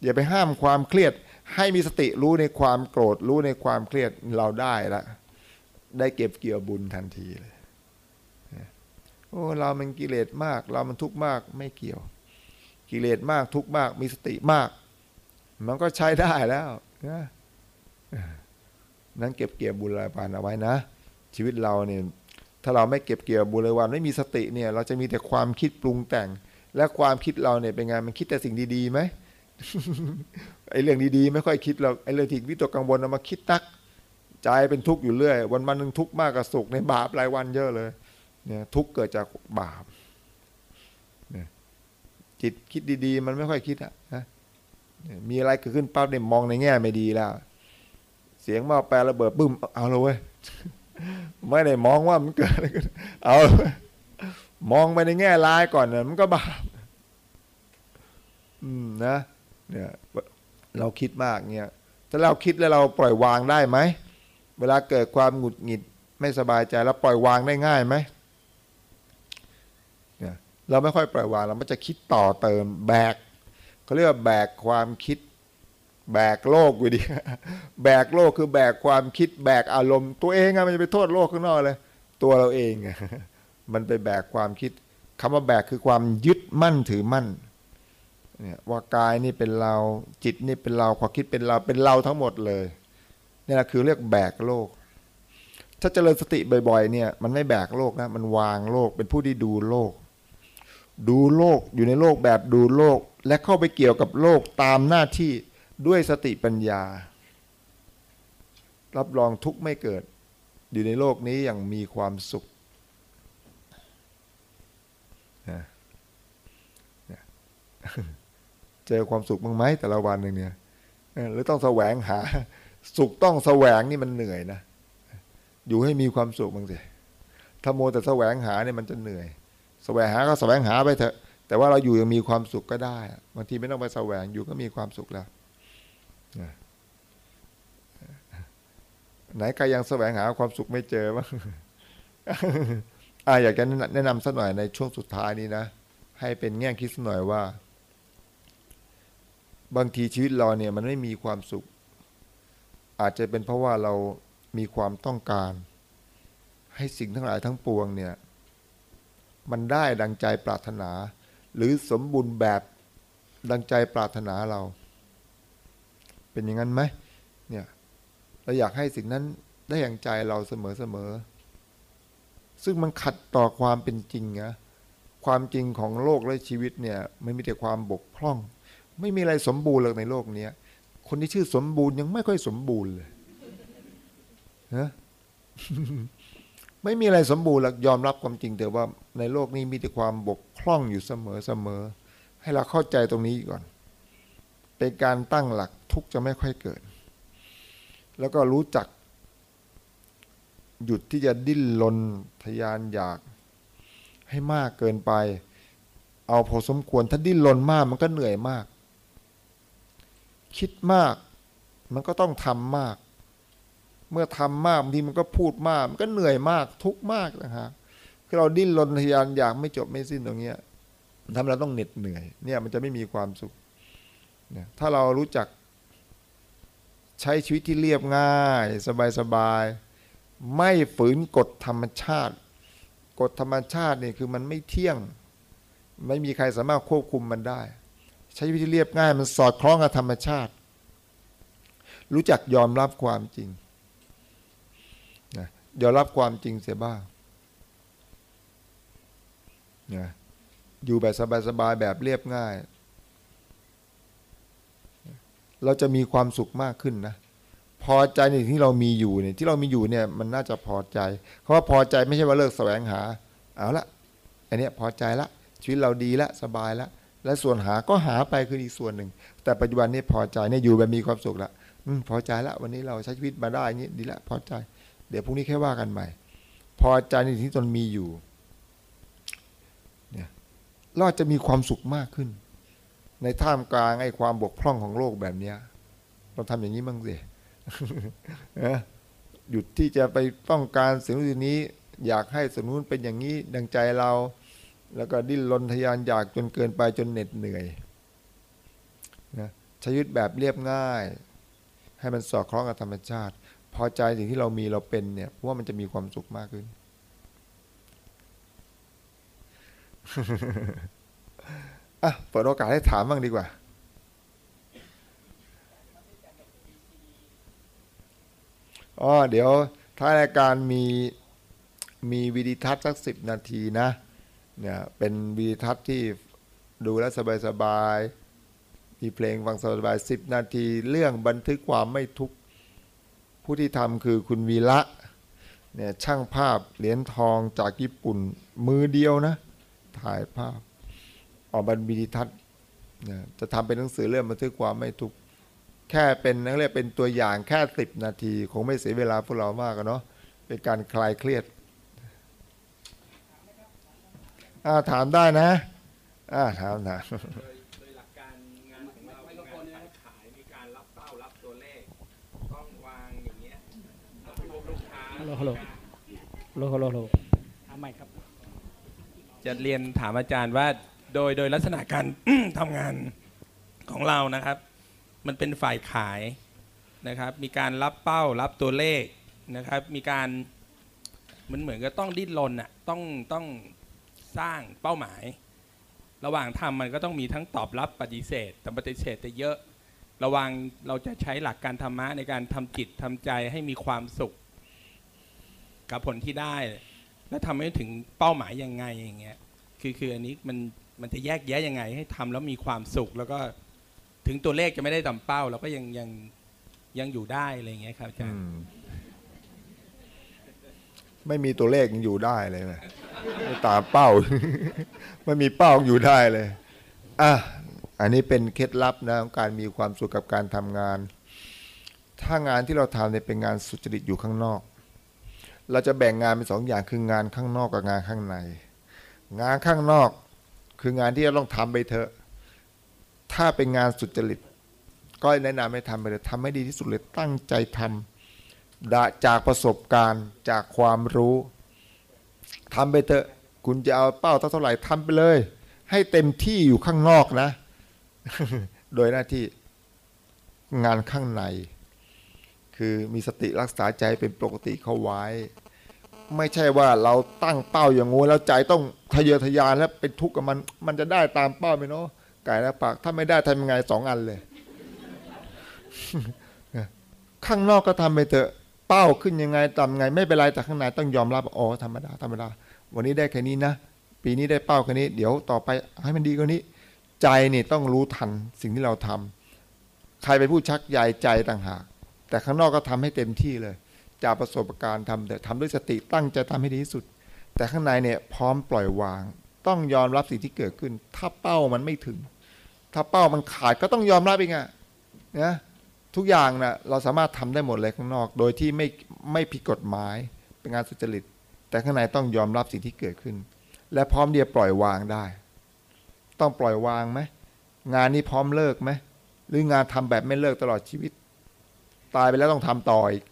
อย่าไปห้ามความเครียด ให้มีสติรู้ในความโกรธ รู้ในความเครียดเราได้ละ ได้เก็บเกี่ยวบุญทันทีเลยโอ้เรามันกิเลสมาก เรามันทุกข์มากไม่เกี่ยว กิเลสมากทุกข์มาก มีสติมาก มันก็ใช้ได้แล้วนะนั้นเก็บเกี่ยวบุญรายปานเอาไว้นะ ชีวิตเราเนี่ยถ้าเราไม่เก็บเกี่ยวบุญรายวันไม่มีสติเนี่ย เราจะมีแต่ความคิดปรุงแต่ง และความคิดเราเนี่ยเป็นไงมันคิดแต่สิ่งดีๆไหมไอ้เรื่องดีๆไม่ค่อยคิดเราไอ้เรื่องที่วิตกกังวลเอามาคิดตักใจเป็นทุกข์อยู่เรื่อย วันวันหนึ่งทุกข์มากกับสุขในบาปรายวันเยอะเลยเนี่ยทุกข์เกิดจากบาปเนี่ยจิตคิดดี ๆ มันไม่ค่อยคิดอะนะมีอะไรเกิดขึ้นปั๊บเนี่ยมองในแง่ไม่ดีแล้ว เสียงมาแปลระเบิดบึ้มเอาเลยเว้ยไม่ได้มองว่ามันเกิดอะไรขึ้นเอาเลย มองไปในแง่ร้ายก่อนเนี่ยมันก็บาปอืมนะเนี่ยเราคิดมากเนี่ยถ้าเราคิดแล้วเราปล่อยวางได้ไหมเวลาเกิดความหงุดหงิดไม่สบายใจแล้วปล่อยวางได้ง่ายไหมเนี่ยเราไม่ค่อยปล่อยวางเราไม่จะคิดต่อเติมแบกเขาเรียกว่าแบกความคิด แบกโลกอยู่ดีแบกโลกคือแบกความคิด แบกอารมณ์ ตัวเองอะมันจะไปโทษโลกข้างนอกเลย ตัวเราเองอะ มันไปแบกความคิดคำว่าแบกคือความยึดมั่นถือมั่นเนี่ยว่ากายนี่เป็นเราจิตนี่เป็นเราความคิดเป็นเราเป็นเราทั้งหมดเลยนี่แหละคือเรียกแบกโลก ถ้าเจริญสติบ่อย ๆ เนี่ย มันไม่แบกโลกนะมันวางโลกเป็นผู้ที่ดูโลก ดูโลกอยู่ในโลกแบบดูโลก และเข้าไปเกี่ยวกับโลกตามหน้าที่ด้วยสติปัญญา รับรองทุกข์ไม่เกิด อยู่ในโลกนี้อย่างมีความสุข เจอความสุขบ้างไหมแต่ละวันหนึ่งเนี่ยหรือต้องแสวงหา สุขต้องแสวงนี่มันเหนื่อยนะ อยู่ให้มีความสุขบ้างสิถ้าโมแต่แสวงหาเนี่ยมันจะเหนื่อยแสวงหาก็แสวงหาไปเถอะ แต่ว่าเราอยู่ยังมีความสุขก็ได้บางทีไม่ต้องไปแสวงอยู่ก็มีความสุขแล้วไหนใครยังแสวงหาความสุขไม่เจอบ้างอ่าอยากจะแนะนำสักหน่อยในช่วงสุดท้ายนี้นะ ให้เป็นแง่คิดสักหน่อยว่า บางทีชีวิตเราเนี่ยมันไม่มีความสุข อาจจะเป็นเพราะว่าเรามีความต้องการ ให้สิ่งทั้งหลายทั้งปวงเนี่ยมันได้ดังใจปรารถนา หรือสมบูรณ์แบบดังใจปรารถนาเรา เป็นอย่างนั้นไหมเนี่ยเราอยากให้สิ่งนั้นได้อย่างใจเราเสมอเสมอซึ่งมันขัดต่อความเป็นจริงนะความจริงของโลกและชีวิตเนี่ยไม่มีแต่ความบกพร่อง ไม่มีอะไรสมบูรณ์เลยในโลกนี้คนที่ชื่อสมบูรณ์ยังไม่ค่อยสมบูรณ์เลยนะไม่มีอะไรสมบูรณ์หรอกยอมรับความจริงแต่ว่าในโลกนี้มีแต่ความบกพร่องอยู่เสมอเสมอ ให้เราเข้าใจตรงนี้ก่อน เป็นการตั้งหลักทุกจะไม่ค่อยเกิด แล้วก็รู้จัก หยุดที่จะดิ้นรนทยานอยาก ให้มากเกินไป เอาพอสมควรถ้าดิ้นรนมากมันก็เหนื่อยมาก คิดมาก มันก็ต้องทำมาก เมื่อทำมากบางทีมันก็พูดมาก มันก็เหนื่อยมากทุกมากนะฮะคือเราดิ้นรนทยานอยากไม่จบไม่สิ้นตรงเนี้ยทำเราต้องเหน็ดเหนื่อย เนี่ยมันจะไม่มีความสุขเนี่ยถ้าเรารู้จักใช้ชีวิตที่เรียบง่าย สบายๆ ไม่ฝืนกฎธรรมชาติ กฎธรรมชาตินี่คือมันไม่เที่ยง ไม่มีใครสามารถควบคุมมันได้ ใช้วิตที่เรียบง่ายมันสอดคล้องกับธรรมชาติ รู้จักยอมรับความจริงยอมรับความจริงเสียบ้างนะอยู่แบบสบายๆแบบเรียบง่าย เราจะมีความสุขมากขึ้นนะ พอใจในที่เรามีอยู่เนี่ยที่เรามีอยู่เนี่ยมันน่าจะพอใจ เพราะว่าพอใจไม่ใช่ว่าเลิกแสวงหา เอาละอันนี้พอใจละชีวิตเราดีละสบายละ และส่วนหาก็หาไปคืออีกส่วนหนึ่ง แต่ปัจจุบันนี้พอใจเนี่ยอยู่แบบมีความสุขละพอใจละวันนี้เราใช้ชีวิตมาได้อย่างนี้ดีละพอใจ เดี๋ยวพรุ่งนี้แค่ว่ากันใหม่ พอใจในสิ่งที่ตนมีอยู่เนี่ยเราจะมีความสุขมากขึ้น ในท่ามกลางไอ้ความบกพร่องของโลกแบบเนี้ยเราทำอย่างนี้บ้างสิหยุดที่จะไปต้องการสิ่งนี้ อยากให้สนุนเป็นอย่างนี้ดังใจเรา แล้วก็ดิ้นรนทยานอยากจนเกินไปจนเหน็ดเหนื่อยนะใช้ยุทธแบบเรียบง่าย ให้มันสอดคล้องกับธรรมชาติ พอใจสิ่งที่เรามีเราเป็นเนี่ยว่ามันจะมีความสุขมากขึ้น อะเปิดโอกาสให้ถามบ้างดีกว่าอ๋อเดี๋ยวท้ายรายการมีมีวิดีทัศน์สักสิบนาทีนะ เนี่ยเป็นวิดีทัศน์ที่ดูแลสบายๆมีเพลงฟังสบายๆสิบนาทีเรื่องบันทึกความไม่ทุกข์ผู้ที่ทำคือคุณวีระเนี่ยช่างภาพเหรียญทองจากญี่ปุ่นมือเดียวนะ ถ่ายภาพ ออกบันวิดีทัศน์เนี่ยจะทำเป็นหนังสือเรื่องบันทึกความไม่ทุกข์แค่เป็นนักเรียกเป็นตัวอย่างแค่สิบนาที คงไม่เสียเวลาพวกเรามากอะเนาะเป็นการคลายเครียด อ่าถามได้นะอ่าถามถามโดยโดยหลักการงานของเราเป็นงานขายขายมีการรับเป้ารับตัวเลขต้องวางอย่างเงี้ยต้องพบลูกค้าฮัลโหลฮัลโหลโลโลโลโลทำใหม่ครับ จะเรียนถามอาจารย์ว่าโดยโดยลักษณะการ ทำงานของเรานะครับ มันเป็นฝ่ายขายนะครับ มีการรับเป้ารับตัวเลขนะครับ มีการมันเหมือนกับต้องดิ้นรนอะต้องต้อง สร้างเป้าหมาย ระหว่างทำมันก็ต้องมีทั้งตอบรับปฏิเสธแต่ปฏิเสธจะเยอะ ระว่างเราจะใช้หลักการธรรมะในการทำจิตทำใจให้มีความสุข กับผลที่ได้ และทำให้ถึงเป้าหมายยังไงอย่างเงี้ยคือคืออันนี้มันมันจะแยกแยะยังไง ให้ทำแล้วมีความสุขแล้วก็ถึงตัวเลขจะไม่ได้ตามเป้า เราก็ยังยังยังอยู่ได้อะไรเงี้ยครับอาจารย์ ไม่มีตัวเลขยังอยู่ได้เลยนะตามเป้า ไม่มีเป้าอยู่ได้เลยอะอันนี้เป็นเคล็ดลับนะของการมีความสุขกับการทำงาน ถ้างานที่เราทำเนี่ยเป็นงานสุจริตอยู่ข้างนอก เราจะแบ่งงานเป็นสองอย่างคืองานข้างนอกกับงานข้างใน งานข้างนอกคืองานที่เราต้องทำไปเถอะ ถ้าเป็นงานสุจริต ก็แนะนำให้ทำไปเลยทำให้ดีที่สุดเลยตั้งใจทำ จากประสบการณ์จากความรู้ทำไปเถอะ คุณจะเอาเป้าเท่าไหร่ทำไปเลย ให้เต็มที่อยู่ข้างนอกนะ โดยหน้าที่งานข้างใน คือมีสติรักษาใจเป็นปกติเข้าไว้ ไม่ใช่ว่าเราตั้งเป้าอย่างงูแล้วใจต้องทะเยอทะยานแล้วเป็นทุกข์กับมัน มันจะได้ตามเป้าไหมเนาะไก่และปาก ถ้าไม่ได้ทำยังไงสองอันเลย ข้างนอกก็ทำไปเถอะ เป้าขึ้นยังไงทำไง ไม่เป็นไรแต่ข้างในต้องยอมรับอ๋อธรรมดาธรรมดา วันนี้ได้แค่นี้นะ ปีนี้ได้เป้าแค่นี้ เดี๋ยวต่อไปให้มันดีกว่านี้ ใจนี่ต้องรู้ทันสิ่งที่เราทำใครเป็นผู้ชักใยใจต่างหาก แต่ข้างนอกก็ทำให้เต็มที่เลย จากประสบการณ์ทำแต่ทำด้วยสติตั้งใจทำให้ดีที่สุด แต่ข้างในเนี่ยพร้อมปล่อยวาง ต้องยอมรับสิ่งที่เกิดขึ้น ถ้าเป้ามันไม่ถึง ถ้าเป้ามันขาดก็ต้องยอมรับเองอะนะ ทุกอย่างนะเราสามารถทำได้หมดเลยข้างนอก โดยที่ไม่ไม่ผิดกฎหมายเป็นงานสุจริต แต่ข้างในต้องยอมรับสิ่งที่เกิดขึ้น และพร้อมที่จะปล่อยวางได้ ต้องปล่อยวางไหมงานนี้พร้อมเลิกไหมหรืองานทำแบบไม่เลิกตลอดชีวิต ตายไปแล้วต้องทำต่ออีก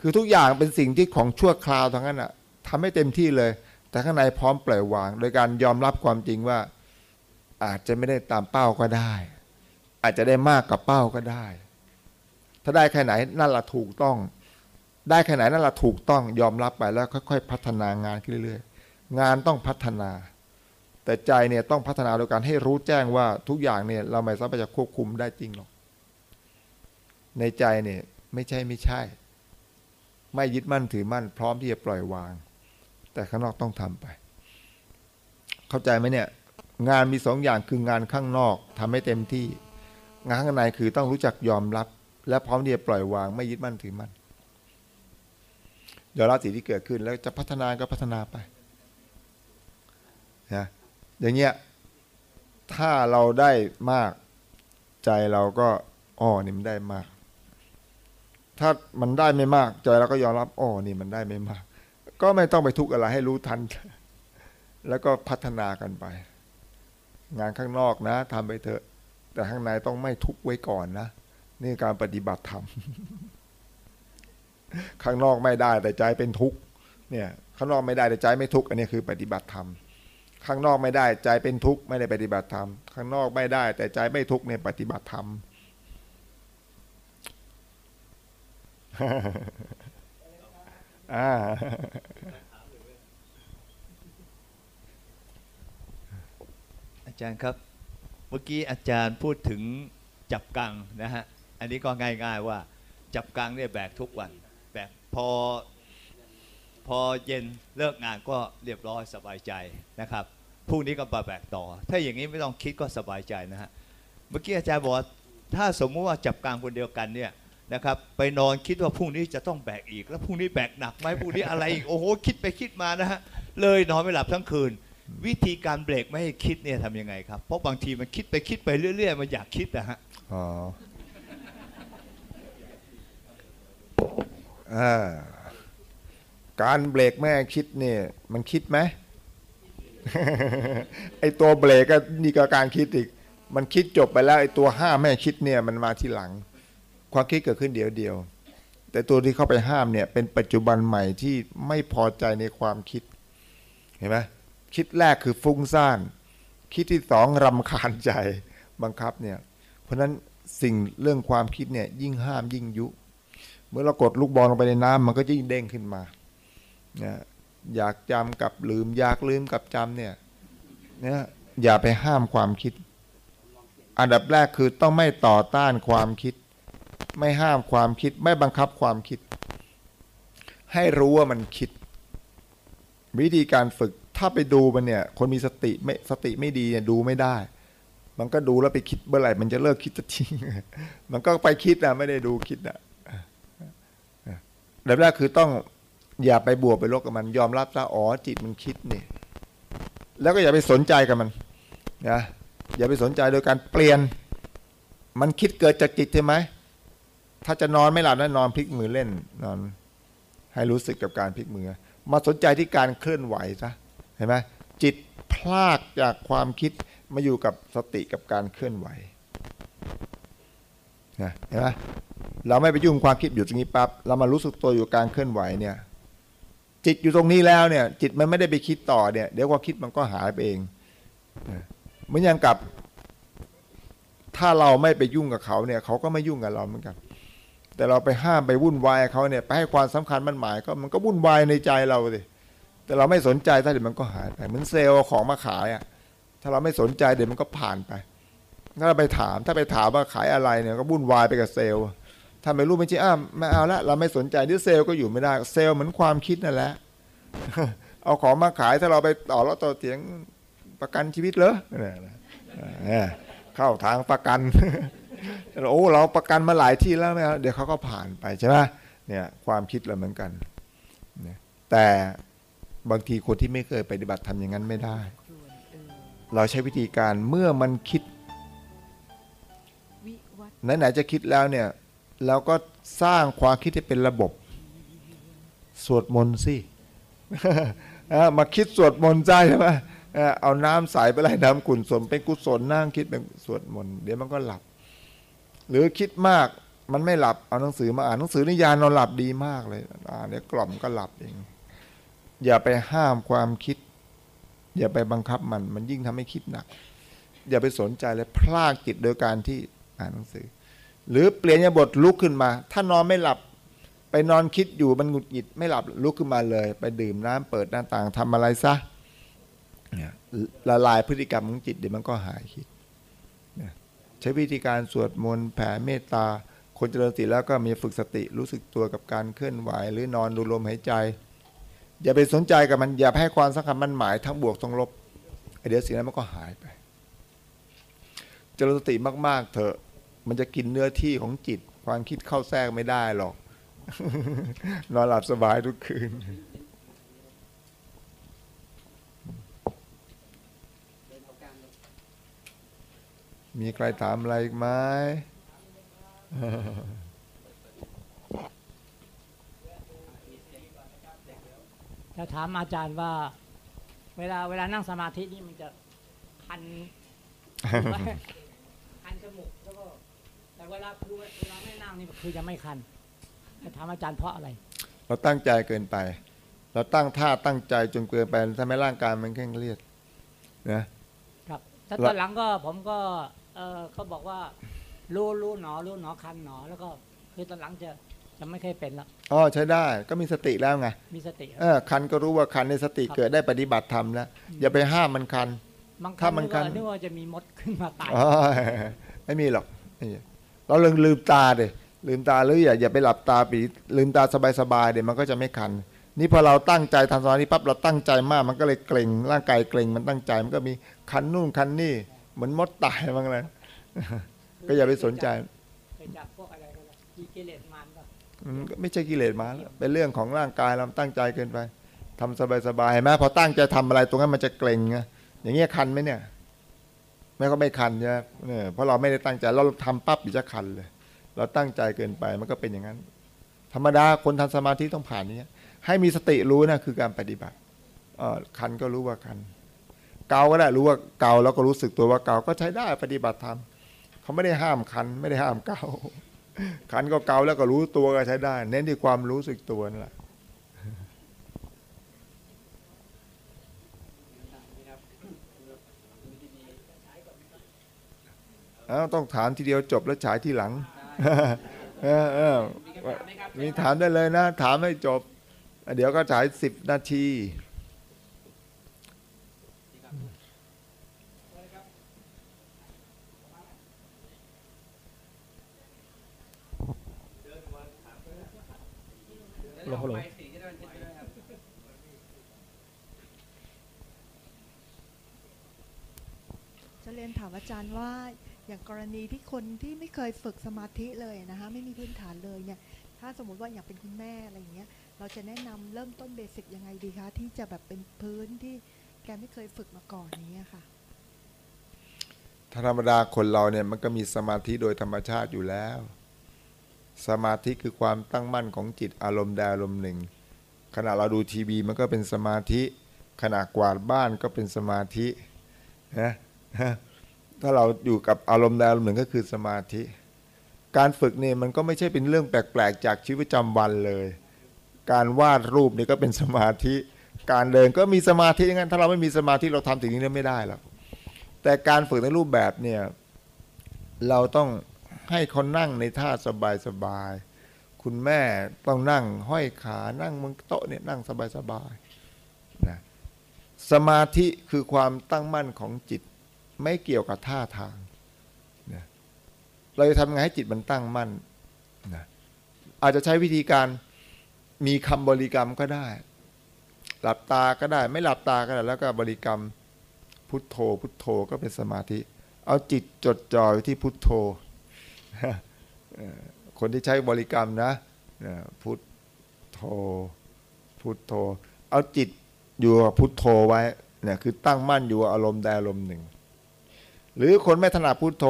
คือทุกอย่างเป็นสิ่งที่ของชั่วคราวทั้งนั้นอะทำให้เต็มที่เลย แต่ข้างในพร้อมปล่อยวาง โดยการยอมรับความจริงว่า อาจจะไม่ได้ตามเป้าก็ได้ อาจจะได้มากกว่าเป้าก็ได้ ถ้าได้แค่ไหนนั่นละถูกต้อง ได้แค่ไหนนั่นละถูกต้องยอมรับไปแล้วค่อยๆ พัฒนางานขึ้นเรื่อยๆ งานต้องพัฒนา แต่ใจเนี่ยต้องพัฒนาโดยการให้รู้แจ้งว่าทุกอย่างเนี่ยเราไม่สามารถจะควบคุมได้จริงหรอก ในใจเนี่ยไม่ใช่ไม่ใช่ ไม่ยึดมั่นถือมั่น พร้อมที่จะปล่อยวาง แต่ข้างนอกต้องทำไป เข้าใจไหมเนี่ยงานมีสองอย่างคืองานข้างนอกทำให้เต็มที่ งานข้างในคือต้องรู้จักยอมรับ และพร้อมที่จะปล่อยวางไม่ยึดมั่นถือมั่นยอมรับสิ่งที่เกิดขึ้นแล้วจะพัฒนาก็พัฒนาไปนะอย่างเงี้ยถ้าเราได้มากใจเราก็อ๋อนี่มันได้มาก ถ้ามันได้ไม่มาก ใจเราก็ยอมรับอ๋อนี่มันได้ไม่มาก ก็ไม่ต้องไปทุกข์อะไรให้รู้ทัน แล้วก็พัฒนากันไป งานข้างนอกนะทำไปเถอะ แต่ข้างในต้องไม่ทุกข์ไว้ก่อนนะ นี่การปฏิบัติธรรมข้างนอกไม่ได้แต่ใจเป็นทุกข์เนี่ยข้างนอกไม่ได้แต่ใจไม่ทุกข์อันนี้คือปฏิบัติธรรมข้างนอกไม่ได้ใจเป็นทุกข์ไม่ได้ปฏิบัติธรรมข้างนอกไม่ได้ แต่ใจไม่ทุกข์เนี่ยปฏิบัติธรรมอ่าอาจารย์ครับ เมื่อกี้อาจารย์พูดถึงจับกังนะฮะ อันนี้ก็ง่ายๆว่าจับกังเนี่ยแบกทุกวันแบกพอพอเย็นเลิกงานก็เรียบร้อยสบายใจนะครับพรุ่งนี้ก็มาแบกต่อ ถ้าอย่างนี้ไม่ต้องคิดก็สบายใจนะฮะเมื่อกี้อาจารย์บอกว่าถ้าสมมุติว่าจับกลางคนเดียวกันเนี่ยนะครับไปนอนคิดว่าพรุ่งนี้จะต้องแบกอีก แล้วพรุ่งนี้แบกหนักไหมพรุ่งนี้อะไรอีกโอ้โหคิดไปคิดมานะฮะเลยนอนไม่หลับทั้งคืน วิธีการเบรกไม่ให้คิดเนี่ยทำยังไงครับเพราะบางทีมันคิดไปคิดไปเรื่อย ๆ มันอยากคิดนะฮะอ๋ออ่า การเบรกแม่คิดเนี่ย มันคิดไหมไอตัวเบรกก็นี่ก็การคิดอีก มันคิดจบไปแล้วไอตัวห้ามแม่คิดเนี่ย มันมาทีหลัง ความคิดเกิดขึ้นเดียวเดียว แต่ตัวที่เข้าไปห้ามเนี่ย เป็นปัจจุบันใหม่ที่ไม่พอใจในความคิด เห็นไหมคิดแรกคือฟุ้งซ่าน คิดที่สองรำคาญใจบังคับเนี่ย เพราะฉะนั้นสิ่งเรื่องความคิดเนี่ย ยิ่งห้ามยิ่งยุ เมื่อเรากดลูกบอลลงไปในน้ำมันก็ยิ่งเด้งขึ้นมาอยากจำกับลืม อยากลืมกับจำเนี่ยนี่อย่าไปห้ามความคิด อันดับแรกคือต้องไม่ต่อต้านความคิด ไม่ห้ามความคิด ไม่บังคับความคิด ให้รู้ว่ามันคิด วิธีการฝึกถ้าไปดูมันเนี่ย คนมีสติไม่สติไม่ดีเนี่ยดูไม่ได้ มันก็ดูแล้วไปคิดเมื่อไหร่มันจะเลิกคิดจะทิ้งมันก็ไปคิดนะไม่ได้ดูคิดนะ แบบแรกคือต้องอย่าไปบวกไปลบกับมัน ยอมรับซะอ๋อจิตมันคิดนี่ แล้วก็อย่าไปสนใจกับมันนะอย่าไปสนใจโดยการเปลี่ยน มันคิดเกิดจากจิตใช่ไหมถ้าจะนอนไม่หลับนะนอนพลิกมือเล่นนอน ให้รู้สึกกับการพลิกมือ มาสนใจที่การเคลื่อนไหวซะเห็นไหมจิตพลากจากความคิดมาอยู่กับสติกับการเคลื่อนไหว นะเห็นไหมเราไม่ไปยุ่งความคิดอยู่ตรงนี้ปั๊บเรามารู้สึกตัวอยู่การเคลื่อนไหวเนี่ย จิตอยู่ตรงนี้แล้วเนี่ย จิตมันไม่ได้ไปคิดต่อเนี่ย เดี๋ยวความคิดมันก็หายไปเองเหมือนอย่างกับ ถ้าเราไม่ไปยุ่งกับเขาเนี่ย เขาก็ไม่ยุ่งกับเราเหมือนกัน แต่เราไปห้ามไปวุ่นวายเขาเนี่ยไปให้ความสำคัญมันหมายก็มันก็วุ่นวายในใจเราสิแต่เราไม่สนใจถ้าเดี๋ยวมันก็หายไปเหมือนเซลล์ของมาขายอะถ้าเราไม่สนใจเดี๋ยวมันก็ผ่านไป ถ้าเราไปถาม ถ้าไปถามว่าขายอะไรเนี่ยก็วุ่นวายไปกับเซลล์ถ้าไม่รู้ไม่ใช่อ้าไม่เอาละเราไม่สนใจที่เซลล์ก็อยู่ไม่ได้เซลล์เหมือนความคิดนั่นแหละ เอาของมาขายถ้าเราไปต่อแล้วต่อเถียงประกันชีวิตเหรอเนี่ยเข้าทางประกันโอ้เราประกันมาหลายที่แล้วไม่เอาเดี๋ยวเขาก็ผ่านไปใช่ไหมเนี่ยความคิดเราเหมือนกันแต่บางทีคนที่ไม่เคยปฏิบัติทำอย่างนั้นไม่ได้ เราใช้วิธีการเมื่อมันคิด ไหนๆจะคิดแล้วเนี่ยเราก็สร้างความคิดให้เป็นระบบ สวดมนต์สิมาคิดสวดมนต์ใช่ไหมเออเอาน้ำใสไปไล่น้ำกุศลเป็นกุศลนั่งคิดเป็นสวดมนต์เดี๋ยวมันก็หลับ หรือคิดมากมันไม่หลับเอาหนังสือมาอ่านหนังสือนิยายนอนหลับดีมากเลยอ่านเดี๋ยวกล่อมก็หลับเองอย่าไปห้ามความคิด อย่าไปบังคับมัน มันยิ่งทำให้คิดหนัก อย่าไปสนใจเลยพลากจิตโดยการที่ อ่านหนังสือ หรือเปลี่ยนยบทลุกขึ้นมา ถ้านอนไม่หลับไปนอนคิดอยู่มันหงุดหงิดไม่หลับลุกขึ้นมาเลย ไปดื่มน้ำเปิดหน้าต่างทำอะไรซะละลายพฤติกรรมของจิตเดี๋ยวมันก็หายคิดใช้วิธีการสวดมนต์แผ่เมตตา คนเจริญสติแล้วก็มีฝึกสติรู้สึกตัวกับการเคลื่อนไหว หรือนอนดูลมหายใจ อย่าไปสนใจกับมันอย่าให้ความสำคัญมันหมายทั้งบวกทั้งลบไอเดี๋ยวสิ่งนั้นมันก็หายไป เจริญสติมาก ๆ เถอะ มันจะกินเนื้อที่ของจิต ความคิดเข้าแทรกไม่ได้หรอก นอนหลับสบายทุกคืนมีใครถามอะไรอีกไหมจะถามอาจารย์ว่า เวลาเวลานั่งสมาธินี่มันจะคันคันจมูกแล้วก็ แต่เวลาคือเวลาไม่นั่งนี่คือจะไม่คันจะถามอาจารย์เพราะอะไร เราตั้งใจเกินไป เราตั้งท่าตั้งใจจนเกินไปทำให้ร่างกายมันเคร่งเครียดนะครับแต่แล้วตอนหลังก็ผมก็เออเขาบอกว่ารู้รู้หนอรู้หนอคันหนอ แล้วก็คือตอนหลังจะจะไม่เคยเป็นละอ๋อใช้ได้ก็มีสติแล้วไงมีสติเออคันก็รู้ว่าคันในสติเกิดได้ปฏิบัติธรรมแล้ว อย่าไปห้ามมันคันบางคถ้ารั้งมันนึกคัว่านนึกว่าจะมีมดขึ้นมาตายอ๋อไม่มีหรอกไม่มี เราลืมลืมตาเดยลืมตาหรืออย่าอย่าไปหลับตาปีลืมตาสบายๆเดี๋ยวมันก็จะไม่คัน นี่พอเราตั้งใจทำสมาธิปั๊บเราตั้งใจมากมันก็เลยเกร็งร่างกายเกร็งมันตั้งใจมันก็มีคันนู่นคันนี่เหมือนมดตายบ้างเลยก็อย่าไปสนใจไปจับพวกอะไรก็ได้มีกิเลสมารก็อืมก็ไม่ใช่กิเลสมาแล้วเป็นเรื่องของร่างกายเราตั้งใจเกินไปทำสบายๆเห็นไหมพอตั้งใจทำอะไรตรงนั้นมันจะเกร็งไงอย่างเงี้ยคันไหมเนี่ย แม่ก็ไม่คันใช่ไหมเนี่ยเพราะเราไม่ได้ตั้งใจเราทำปั๊บมันจะคันเลย เราตั้งใจเกินไปมันก็เป็นอย่างนั้น ธรรมดาคนทำสมาธิต้องผ่านนี้ให้มีสติรู้นะคือการปฏิบัติเออคันก็รู้ว่าคัน เกาก็ได้รู้ว่าเกาแล้วก็รู้สึกตัวว่าเกาก็ใช้ได้ปฏิบัติธรรมเขาไม่ได้ห้ามคัน ไม่ได้ห้ามเกาคันก็เกาแล้วก็รู้ตัวก็ใช้ได้ เน้นที่ความรู้สึกตัวนั่นแหละเอ้าต้องถามทีเดียวจบแล้วฉายทีหลังเออเออมีถามได้เลยนะ ถามให้จบ เดี๋ยวก็ฉายสิบนาทีฮัลโหลฮัลโหลจะเรียนถามอาจารย์ว่า อย่างกรณีที่คนที่ไม่เคยฝึกสมาธิเลยนะคะไม่มีพื้นฐานเลยเนี่ยถ้าสมมุติว่าอยากเป็นคุณแม่อะไรอย่างเงี้ยเราจะแนะนำเริ่มต้นเบสิกยังไงดีคะที่จะแบบเป็นพื้นที่แกไม่เคยฝึกมาก่อนอย่างเงี้ค่ะธรรมดาคนเราเนี่ยมันก็มีสมาธิโดยธรรมชาติอยู่แล้ว สมาธิคือความตั้งมั่นของจิตอารมณ์ใดอารมณ์หนึ่ง ขณะเราดูทีวีมันก็เป็นสมาธิ ขณะกวาดบ้านก็เป็นสมาธินะ ถ้าเราอยู่กับอารมณ์ใดอารมณ์หนึ่งก็คือสมาธิ การฝึกนี่มันก็ไม่ใช่เป็นเรื่องแปลกๆ จากชีวิตประจำวันเลย การวาดรูปนี่ก็เป็นสมาธิ การเดินก็มีสมาธิงนั้นถ้าเราไม่มีสมาธิเราทำสิ่งนี้ไม่ได้หรอกแต่การฝึกในรูปแบบเนี่ยเราต้องให้เขานั่งในท่าสบายๆคุณแม่ต้องนั่งห้อยขานั่งบนโต๊ะเนี่ยนั่งสบายๆนะสมาธิคือความตั้งมั่นของจิต ไม่เกี่ยวกับท่าทางนะเราจะทำไงให้จิตมันตั้งมั่นนะอาจจะใช้วิธีการมีคำบริกรรมก็ได้ หลับตาก็ได้ ไม่หลับตาก็ได้ แล้วก็บริกรรมพุทโธ พุทโธก็เป็นสมาธิ เอาจิตจดจ่ออยู่ที่พุทโธ คนที่ใช้บริกรรมนะ พุทโธ พุทโธ เอาจิตอยู่กับพุทโธไว้เนี่ยคือตั้งมั่นอยู่อารมณ์ใดอารมณ์หนึ่ง หรือคนไม่ถนัดพุทโธ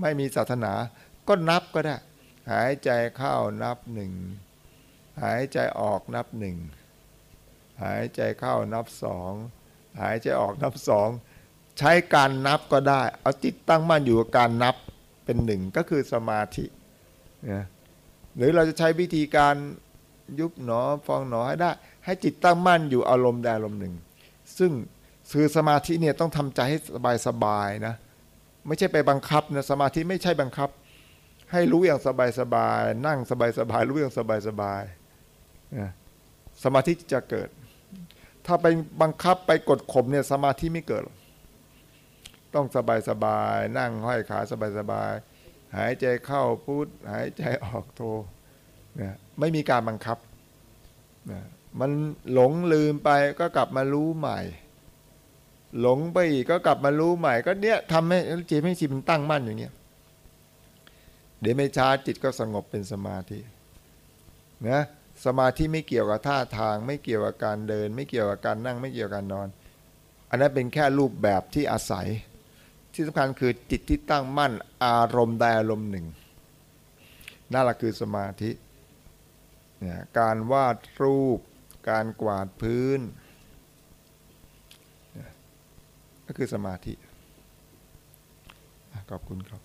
ไม่มีศาสนา ก็นับก็ได้ หายใจเข้านับหนึ่งหายใจออกนับหนึ่งหายใจเข้านับสองหายใจออกนับสองใช้การนับก็ได้ เอาจิตตั้งมั่นอยู่กับการนับเป็นหนึ่งก็คือสมาธินะหรือเราจะใช้วิธีการยุบหนอฟองหนอให้ได้ ให้จิตตั้งมั่นอยู่อารมณ์ใดอารมณ์หนึ่ง ซึ่งคือสมาธิเนี่ยต้องทำใจให้สบายสบายๆนะ ไม่ใช่ไปบังคับนะสมาธิไม่ใช่บังคับ ให้รู้อย่างสบายสบายๆนั่งสบายสบายๆรู้อย่างสบายสบายๆนะสมาธิจะเกิด ถ้าไปบังคับไปกดข่มเนี่ยสมาธิไม่เกิด ต้องสบายสบายๆนั่งห้อยขาสบายสบายๆหายใจเข้าพุทหายใจออกโทเนี่ยไม่มีการบังคับนะมันหลงลืมไปก็กลับมารู้ใหม่ หลงไปอีกก็กลับมารู้ใหม่ก็เนี้ยทำให้จิตให้จิตมันตั้งมั่นอย่างเงี้ยเดี๋ยวไม่ช้าจิตก็สงบเป็นสมาธินะสมาธิไม่เกี่ยวกับท่าทาง ไม่เกี่ยวกับการเดิน ไม่เกี่ยวกับการนั่งไม่เกี่ยวกับการนอน อันนั้นเป็นแค่รูปแบบที่อาศัย ที่สำคัญคือจิตที่ตั้งมั่นอารมณ์ใดอารมณ์หนึ่งนั่นแหละคือสมาธิเนี่ยการวาดรูป การกวาดพื้น ก็คือสมาธิขอบคุณครับ